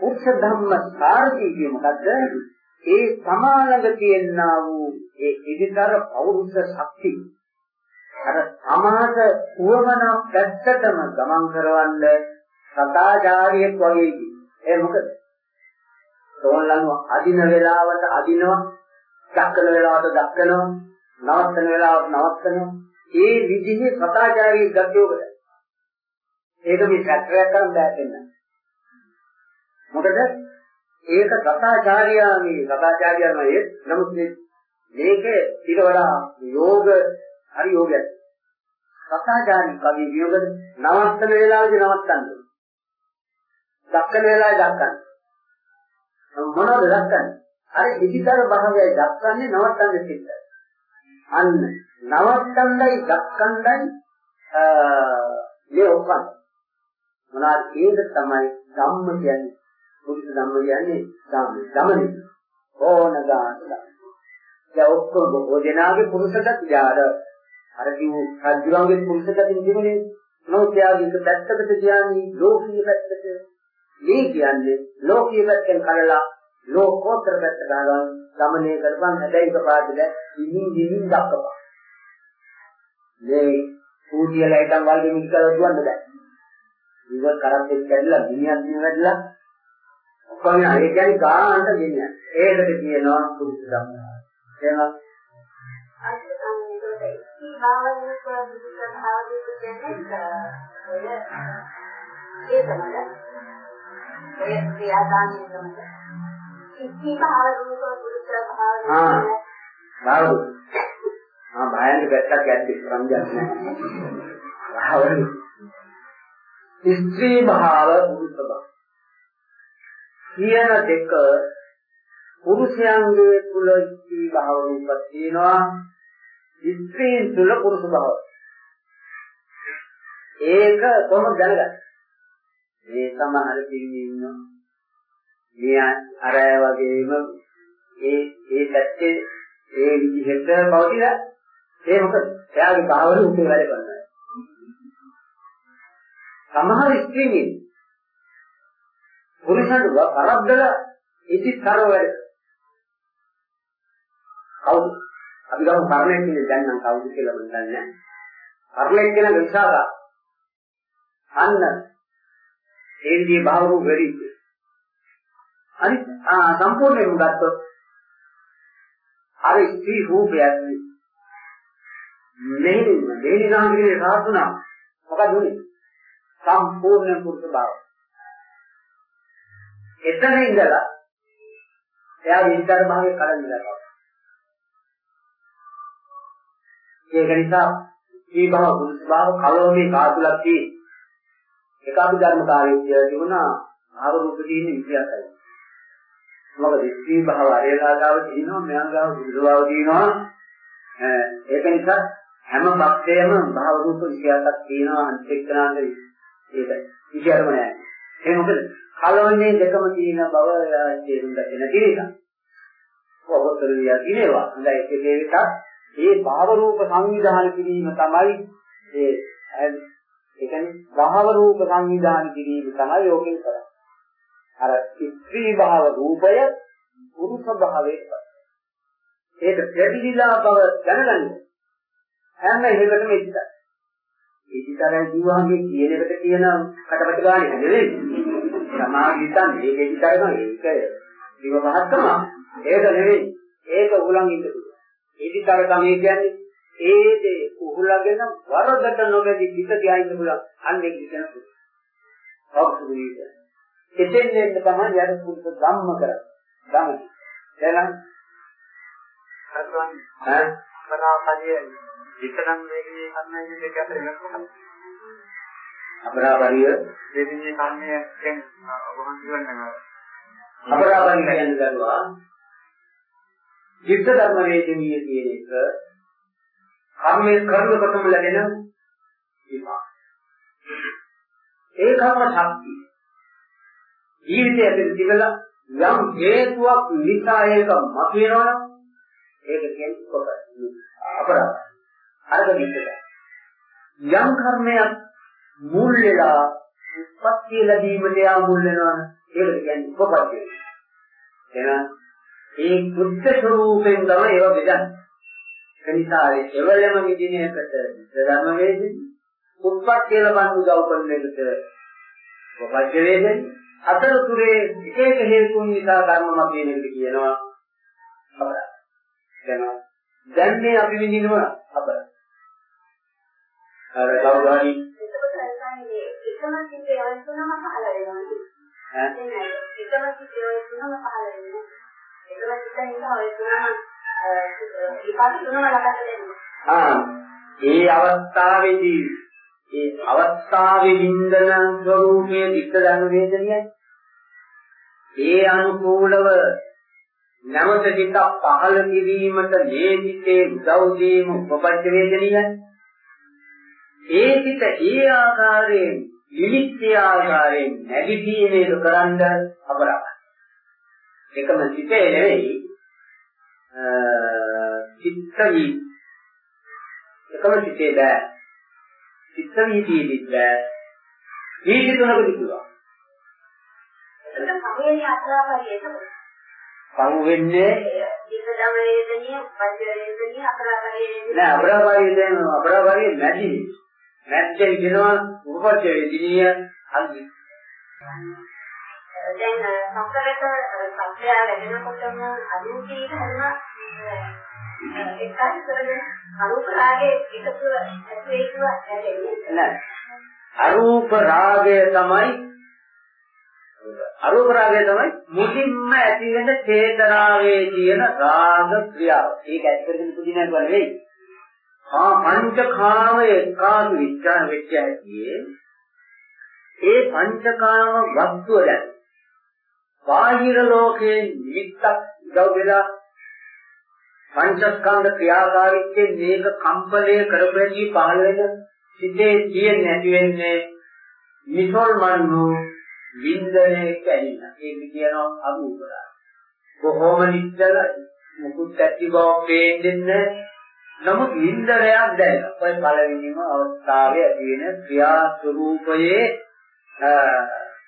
පුරුෂ ධම්ම සාර්ථී කිය මොකද්ද? ඒ සමානඟ තියෙනා වූ ඒ ඉදිතර පෞරුෂ ශක්තිය අර සමාජ උවමන පැත්තටම ගමන් කරවන්න සදාචාරියෙක් වගේ කි. ඒ මොකද? තෝන්ලන් අදින වෙලාවට අදිනවා, දක්කන වෙලාවට දක්කනවා, නවත්තන වෙලාවට නවත්තනවා. ඒ විදිහේ සදාචාරියෙක් ගතියෝකට. ඒක මේ සැත්‍රයක් කරන් බෑ දෙන්න. මොකද ඒක සතාචාර්යාගේ සතාචාර්යයන්ගේ නමුත් මේක ඊට වඩා යෝග හරි යෝගයක්. සතාචාරී කවි වියෝගද නවත්තන වේලාවේදී නවත්තන්න. දක්කන වෙලාවේ දක්කන්න. මොනවද දක්කන්නේ? අර ඉදිතර භාවයයි දක්කන්නේ නවත්තන්නේ සිද්ධ. අන්න නවත්තන්නයි දක්කන්නයි මේ ඔක්කොම මොනවාද ඒක තමයි ධම්ම කියන්නේ පුරුෂ ධම්ම කියන්නේ ධම්ම ධමනේ ඕන ගාන දැන් ඔක්කොම බොහෝ දෙනාගේ පුරුෂකත් යාර අර කිව් රජුගේ පුරුෂකත් ඉන්නේ නෝත්‍යාගේ පැත්තකට කියන්නේ ලෝකීය පැත්තට. මේ කියන්නේ ලෝකීය පැත්තෙන් කලලා ලෝකෝත්තර පැත්ත ගන්න ගමනේ කරපන්. හැබැයි එකපාරට දැන් ඉමින් දිමින් දක්වපන්. මේ කූටියලා එකන් වල්ගෙ මිස් කරලා දුවන්න බෑ. ඉව කරත් එක්ක ඇදලා ගිනියක් දින වැඩිලා ඔක්කොම ඒ කියන්නේ ගානට ගෙනියන්නේ. ඒකට කියනවා පුරුෂ ධම්ම. එහෙනම් අද සම්මේලනයේ ඉති භාවනික බුද්ධ භාවනික කියන්නේ ඔය ඒ තමයි. ඔය ක්‍රියාදානිය තමයි. ඉති භාවනික බුද්ධ භාවනික ආ බාරු. ආ භායන්ක පැත්තක් ඇද්දි සංජානන නැහැ. භාවනික. ස්ත්‍රී භාව පුරුෂ භාව. කියන දෙක පුරුෂයන්ගේ තුල ස්ත්‍රී භාව රූපක් තියෙනවා. ස්ත්‍රීන් තුල පුරුෂ භාව ඒක කොහොමද දැනගන්නේ? මේ සමහර පිරිමි ඉන්නවා. මේ අර වගේම ඒ ඒ පැත්තේ ඒ විදිහට පවතින ඒ මොකද? එයාගේ භාව රූපේ වැඩ කරනවා. සමහර ස්ත්‍රීන් පුරුෂයන්ට කරද්දල ඉති කරව වැඩ. කවුද? අපි ගමු කර්ණයක් කියන්නේ දැන් නම් කවුද කියලා මම දන්නේ නැහැ. කර්ණයක් කියන විශාලා අන්න ඒ විදිහේ භාවරු වැඩි. අනිත් සම්පූර්ණයෙන්ම ගත්තොත් අර ස්ත්‍රී රූපයක් මෙහෙණි මෙහෙණි නාමයේ සාතුනා මොකද උනේ? සම්පූර්ණ පුරුෂ භාවය. එතන ඉඳලා එයා විස්තර භාගයේ කලින් ඉඳලා ඒක නිසා මේ භව පුරුෂ භව කලෝමේ කාතුලක් තියෙන. එක අපි ධර්මතාවයේ කියලා තිබුණා ආව රූප තියෙන 28යි. මොකද ස්ත්‍රී භව අරේලාගාව තියෙනවා මෙයන්ගාව පුරුෂ භව තියෙනවා. ඒක නිසා හැම පක්ෂයම භව රූප 28ක් තියෙනවා අන්තික්කනාන්ද ඒකයි. විශේෂම නෑ. ඒ මොකද කලවන්නේ දෙකම තියෙන බව තේරුම් ගන්න තියෙනවා. ඔබතර විය දිනේවා. හොඳයි ඒක දෙවිතත් මේ භව රූප සංවිධානය කිරීම තමයි ඒ ඒ කියන්නේ භව රූප සංවිධානය කිරීම තමයි යෝගයෙන් කරන්නේ. අර ස්ත්‍රී භව රූපය පුරුෂ භාවයේ ඒක දෙවිලා බව දැනගන්න. හැම එකකටම ඉතිතයි. ඉතිතරයි ජීවහගේ කියන එකට කියන කටපට ගානේ නෙවෙයි. සමාධි හිතන්නේ මේක ඉතිතරම ඒක ජීව මහත්කම. ඒක නෙවෙයි. ඒක ඉන්න පුළුවන්. ඉතිතර තමයි කියන්නේ ඒ දේ උහුලගෙන වරදට නොගැදි පිට ඉන්න පුළුවන්. අන්න කියන. කවුරුද කියන්නේ? එතෙන් දෙන්න තමයි යර පුරුෂ ධම්ම කරන්නේ. ධම්ම. එහෙනම් අරන් ඈ මනාපදිය විතරක් මේකේ කන්නේ දෙක අතර වෙනසක් අපරාපරිය දෙවියන් කන්නේ දැන් වහන් කියනවා අපරාපරිය කියන්නේ දරුවා චිත්ත ධර්ම වේදනීය කියන එක කර්මයේ කර්මකටම ලැබෙන විපාක. ඒ කර්ම ශක්තිය ජීවිතය ඇතුළත තිබලා යම් හේතුවක් නිසා ඒක මතුවෙනවනම් ඒක කියන්නේ කොහොමද? අපරාධ. අරක විදිහට. යම් කර්මයක් මුල් වෙලා උත්පත්ති ලැබීමට යා මුල් වෙනවනම් ඒකට කියන්නේ කොපද්ද. එහෙනම් ඒ බුද්ධ ස්වરૂපයෙන් තමයි ඒව බෙදන්නේ. ඒ නිසා එවලම විදිනයකට ධර්ම වේදෙන්නේ උත්පත්ති ලබන්න උදව් කරන එකට කොපද්ද වේදෙන්නේ අතරතුරේ එක එක හේතුන් නිසා කර්ම මත වෙන එකට කියනවා අපරාධ. දැන් දැන් මේ අපි විඳිනවා අපරාධ. අර කවුරු හරි එකම සිතේ වස්තුනම පහළ වෙනවා. ඈ එකම සිතේ වස්තුනම පහළ වෙනවා. එකම සිතේ නිසා. ආ ඒ අවස්ථාවේදී ඒ අවස්ථාවේ වින්දන ස්වરૂපයේ චිත්ත ධර්ම වේදනයයි ඒ අනුකූලව නැවත චිත්ත පහළ කිරීමට මේ චිත්තේ උදව් දීම උපපච්ච වේදනයයි ඒ චිත්ත ඒ ආකාරයෙන් විවිධ ආකාරයෙන් නැගිටීමේද කරන්න අපරාධයි එකම චිතේ නෙවෙයි චිත්තවි. එකම චිතේ බෑ. චිත්ත වීතියෙදිත් බෑ වීති තුනකදී පුළුවන් ඒක පහේනේ අත්‍රාපරිය එතකොට. පහු වෙන්නේ නෑ අපරාපරිය දැන් අපරාපරිය නැති නැත්නම් කියනවා උපපච්ච වේදිනිය අන්ති දැන් සම්පරක සම්ප්‍රය ලැබෙනකොටම අනුකී ධර්ම එකයි කරගෙන අරූප රාගයේ එකතුව ඇති වේකුව ඇතිවෙන්නේ නෑ අරූප රාගය තමයි අරූප රාගය තමයි මුලින්ම ඇති වෙන චේතනාවේ තියෙන රාග ක්‍රියාව. ඒක ඇත්තටම පුදිනව නෙවෙයි. ආ පංචකාමයේ එකාතු විචාර වෙච්ච ඇතියේ ඒ පංචකාම වස්තුව දැන් බාහිර ලෝකයේ නිමිත්තක් ගෞදලා පංචස්කන්ධ ක්‍රියාකාරීත්වයෙන් මේක කම්පණය කරපැදී පහළ වෙන සිතේ තියෙන්නේ නැති වෙන්නේ නිසල්මන් වූ වින්දනයේ කැණින. ඒක කියනවා අභූපරා. කොහොම නිශ්චල මුකුත් ඇති බව පේන්නේ නමුත් වින්දනයක් දැනෙනවා. ඔය පළවෙනිම අවස්ථාවේ ඇති වෙන ක්‍රියා ස්වરૂපයේ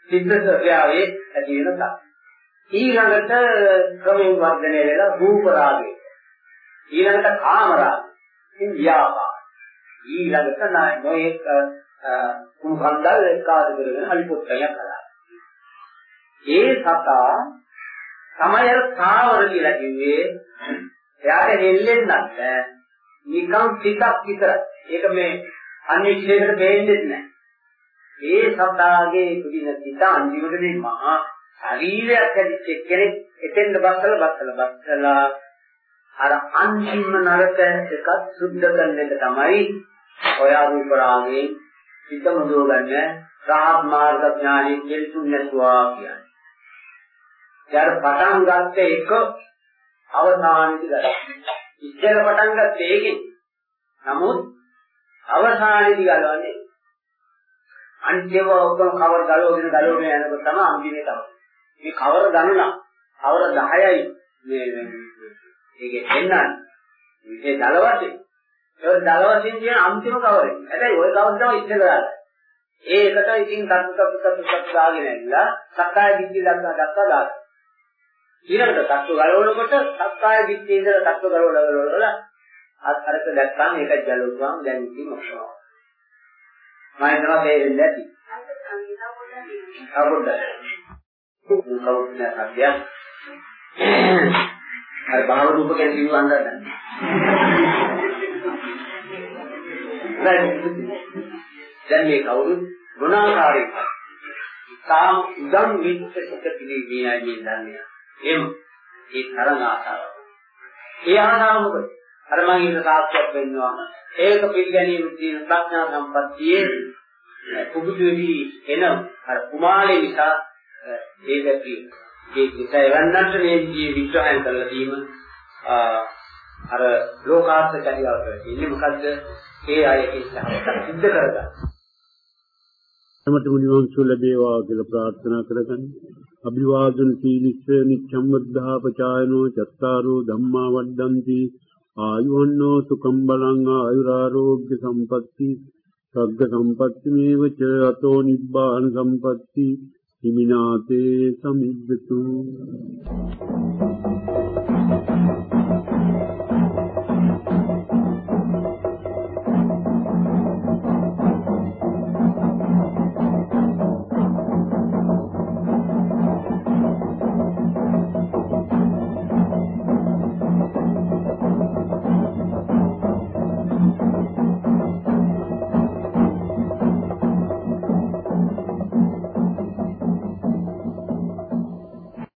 සිද්ධ ක්‍රියාවේ ඇති වෙන තා. ඊළඟට ක්‍රමයෙන් වර්ධනය වෙලා රූප රාගය. ඊළඟට කාම රාගය. ඉන් ව්‍යාපාර. ඊළඟට නොයෙක් කුම්භන්දල් එක්කාද කරගෙන අලිපොත්තයක් කළා. ඒ සතා තමයි අර සාවර කියලා කිව්වේ එයාට හෙල්ලෙන්නත් නිකන් පිටක් විතරයි. ඒක මේ අනිශ්චයකට දෙන්නේ නැහැ. ඒ සතාගේ පුදින පිට අන්තිමටදී මහා ශරීරයක් ඇතිච්ච කෙනෙක් එතෙන්ද බස්සලා බස්සලා බස්සලා අර අන්තිම නරක එකක් සුද්ධ කරන එක තමයි ඔය රූප රාගයෙන් හිත මුදව ගන්න රහත් මාර්ග ඥානෙ කෙල්තුන් නැතුවා කියන්නේ. යාර පටන් ගත්ත එක අවසානයේදී ගන්න. ඉස්සර පටන් ගත්ත එකෙන් නමුත් අවසානයේදී ගලවන්නේ අන්තිම ඔක්කොම කවර ගලවගෙන ගලවගෙන යනකොට තමයි අන්තිමේ තමයි. මේ කවර ගණන කවර 10යි මේ මේකේ එන්නන්නේ. මේ දල වශයෙන්. ඒ දල වශයෙන් කියන අන්තිම කවරේ. හැබැයි ওই කවර තමයි ඉස්සෙල්ලා ඒකට ඉතින් කටු කටු කටු කටු දාගෙන ඇවිල්ලා සක්කාය දිට්ඨිය දක්වා දක්වා දානවා. ඊළඟට තත්ත්ව ගලවනකොට සක්කාය දිට්ඨිය ඉඳලා තත්ත්ව ගලවලා ගලවලා අත්තරක දැක්කම ඒක ජලුවාම දැන් ඉතින් මොකක්ද? මම හිතනවා තේරෙන්නේ නැති. අපොඩ්ඩ. කවුරුත් නැහැ අර භාව රූප ගැන කිව්වන් දන්නේ. දැන් මේ කවුරු ගුණාකාරයෙක්. තාම උදම් විච්ච සුඛ පිළිවියයි දන්නේ. එම් ඒ තරංග ආසාව. ඒ ආසාව මොකද? අර මම ඉන්න සාක්ෂියක් වෙන්නවා. ඒක පිළිගැනීම තියෙන ප්‍රඥා සම්පත්තියේ පුදුදෙවි එන අර කුමාරේ නිසා ඒක ප්‍රිය. ඒ නිසා එවන්නට මේ විග්‍රහයන් කරලා දීම අර ලෝකාර්ථ චර්යාවට ඉන්නේ මොකද්ද? ඒ අයගේ සහවත සිද්ධ කරගන්න. තමට මුනිවංශ ලැබේවා කියලා ප්‍රාර්ථනා කරගන්න. අභිවාදන සීලිස්ස නිච්ඡම් වද්ධා පචායනෝ චත්තාරෝ ධම්මා වඩ්ඩಂತಿ ආයුවන්නෝ සුඛම් බලං ආයුරාෝග්‍ය සම්පatti සග්ග සම්පatti මේවච අතෝ නිබ්බාන සම්පatti හිමිනාතේ සමිද්දතු Thank you.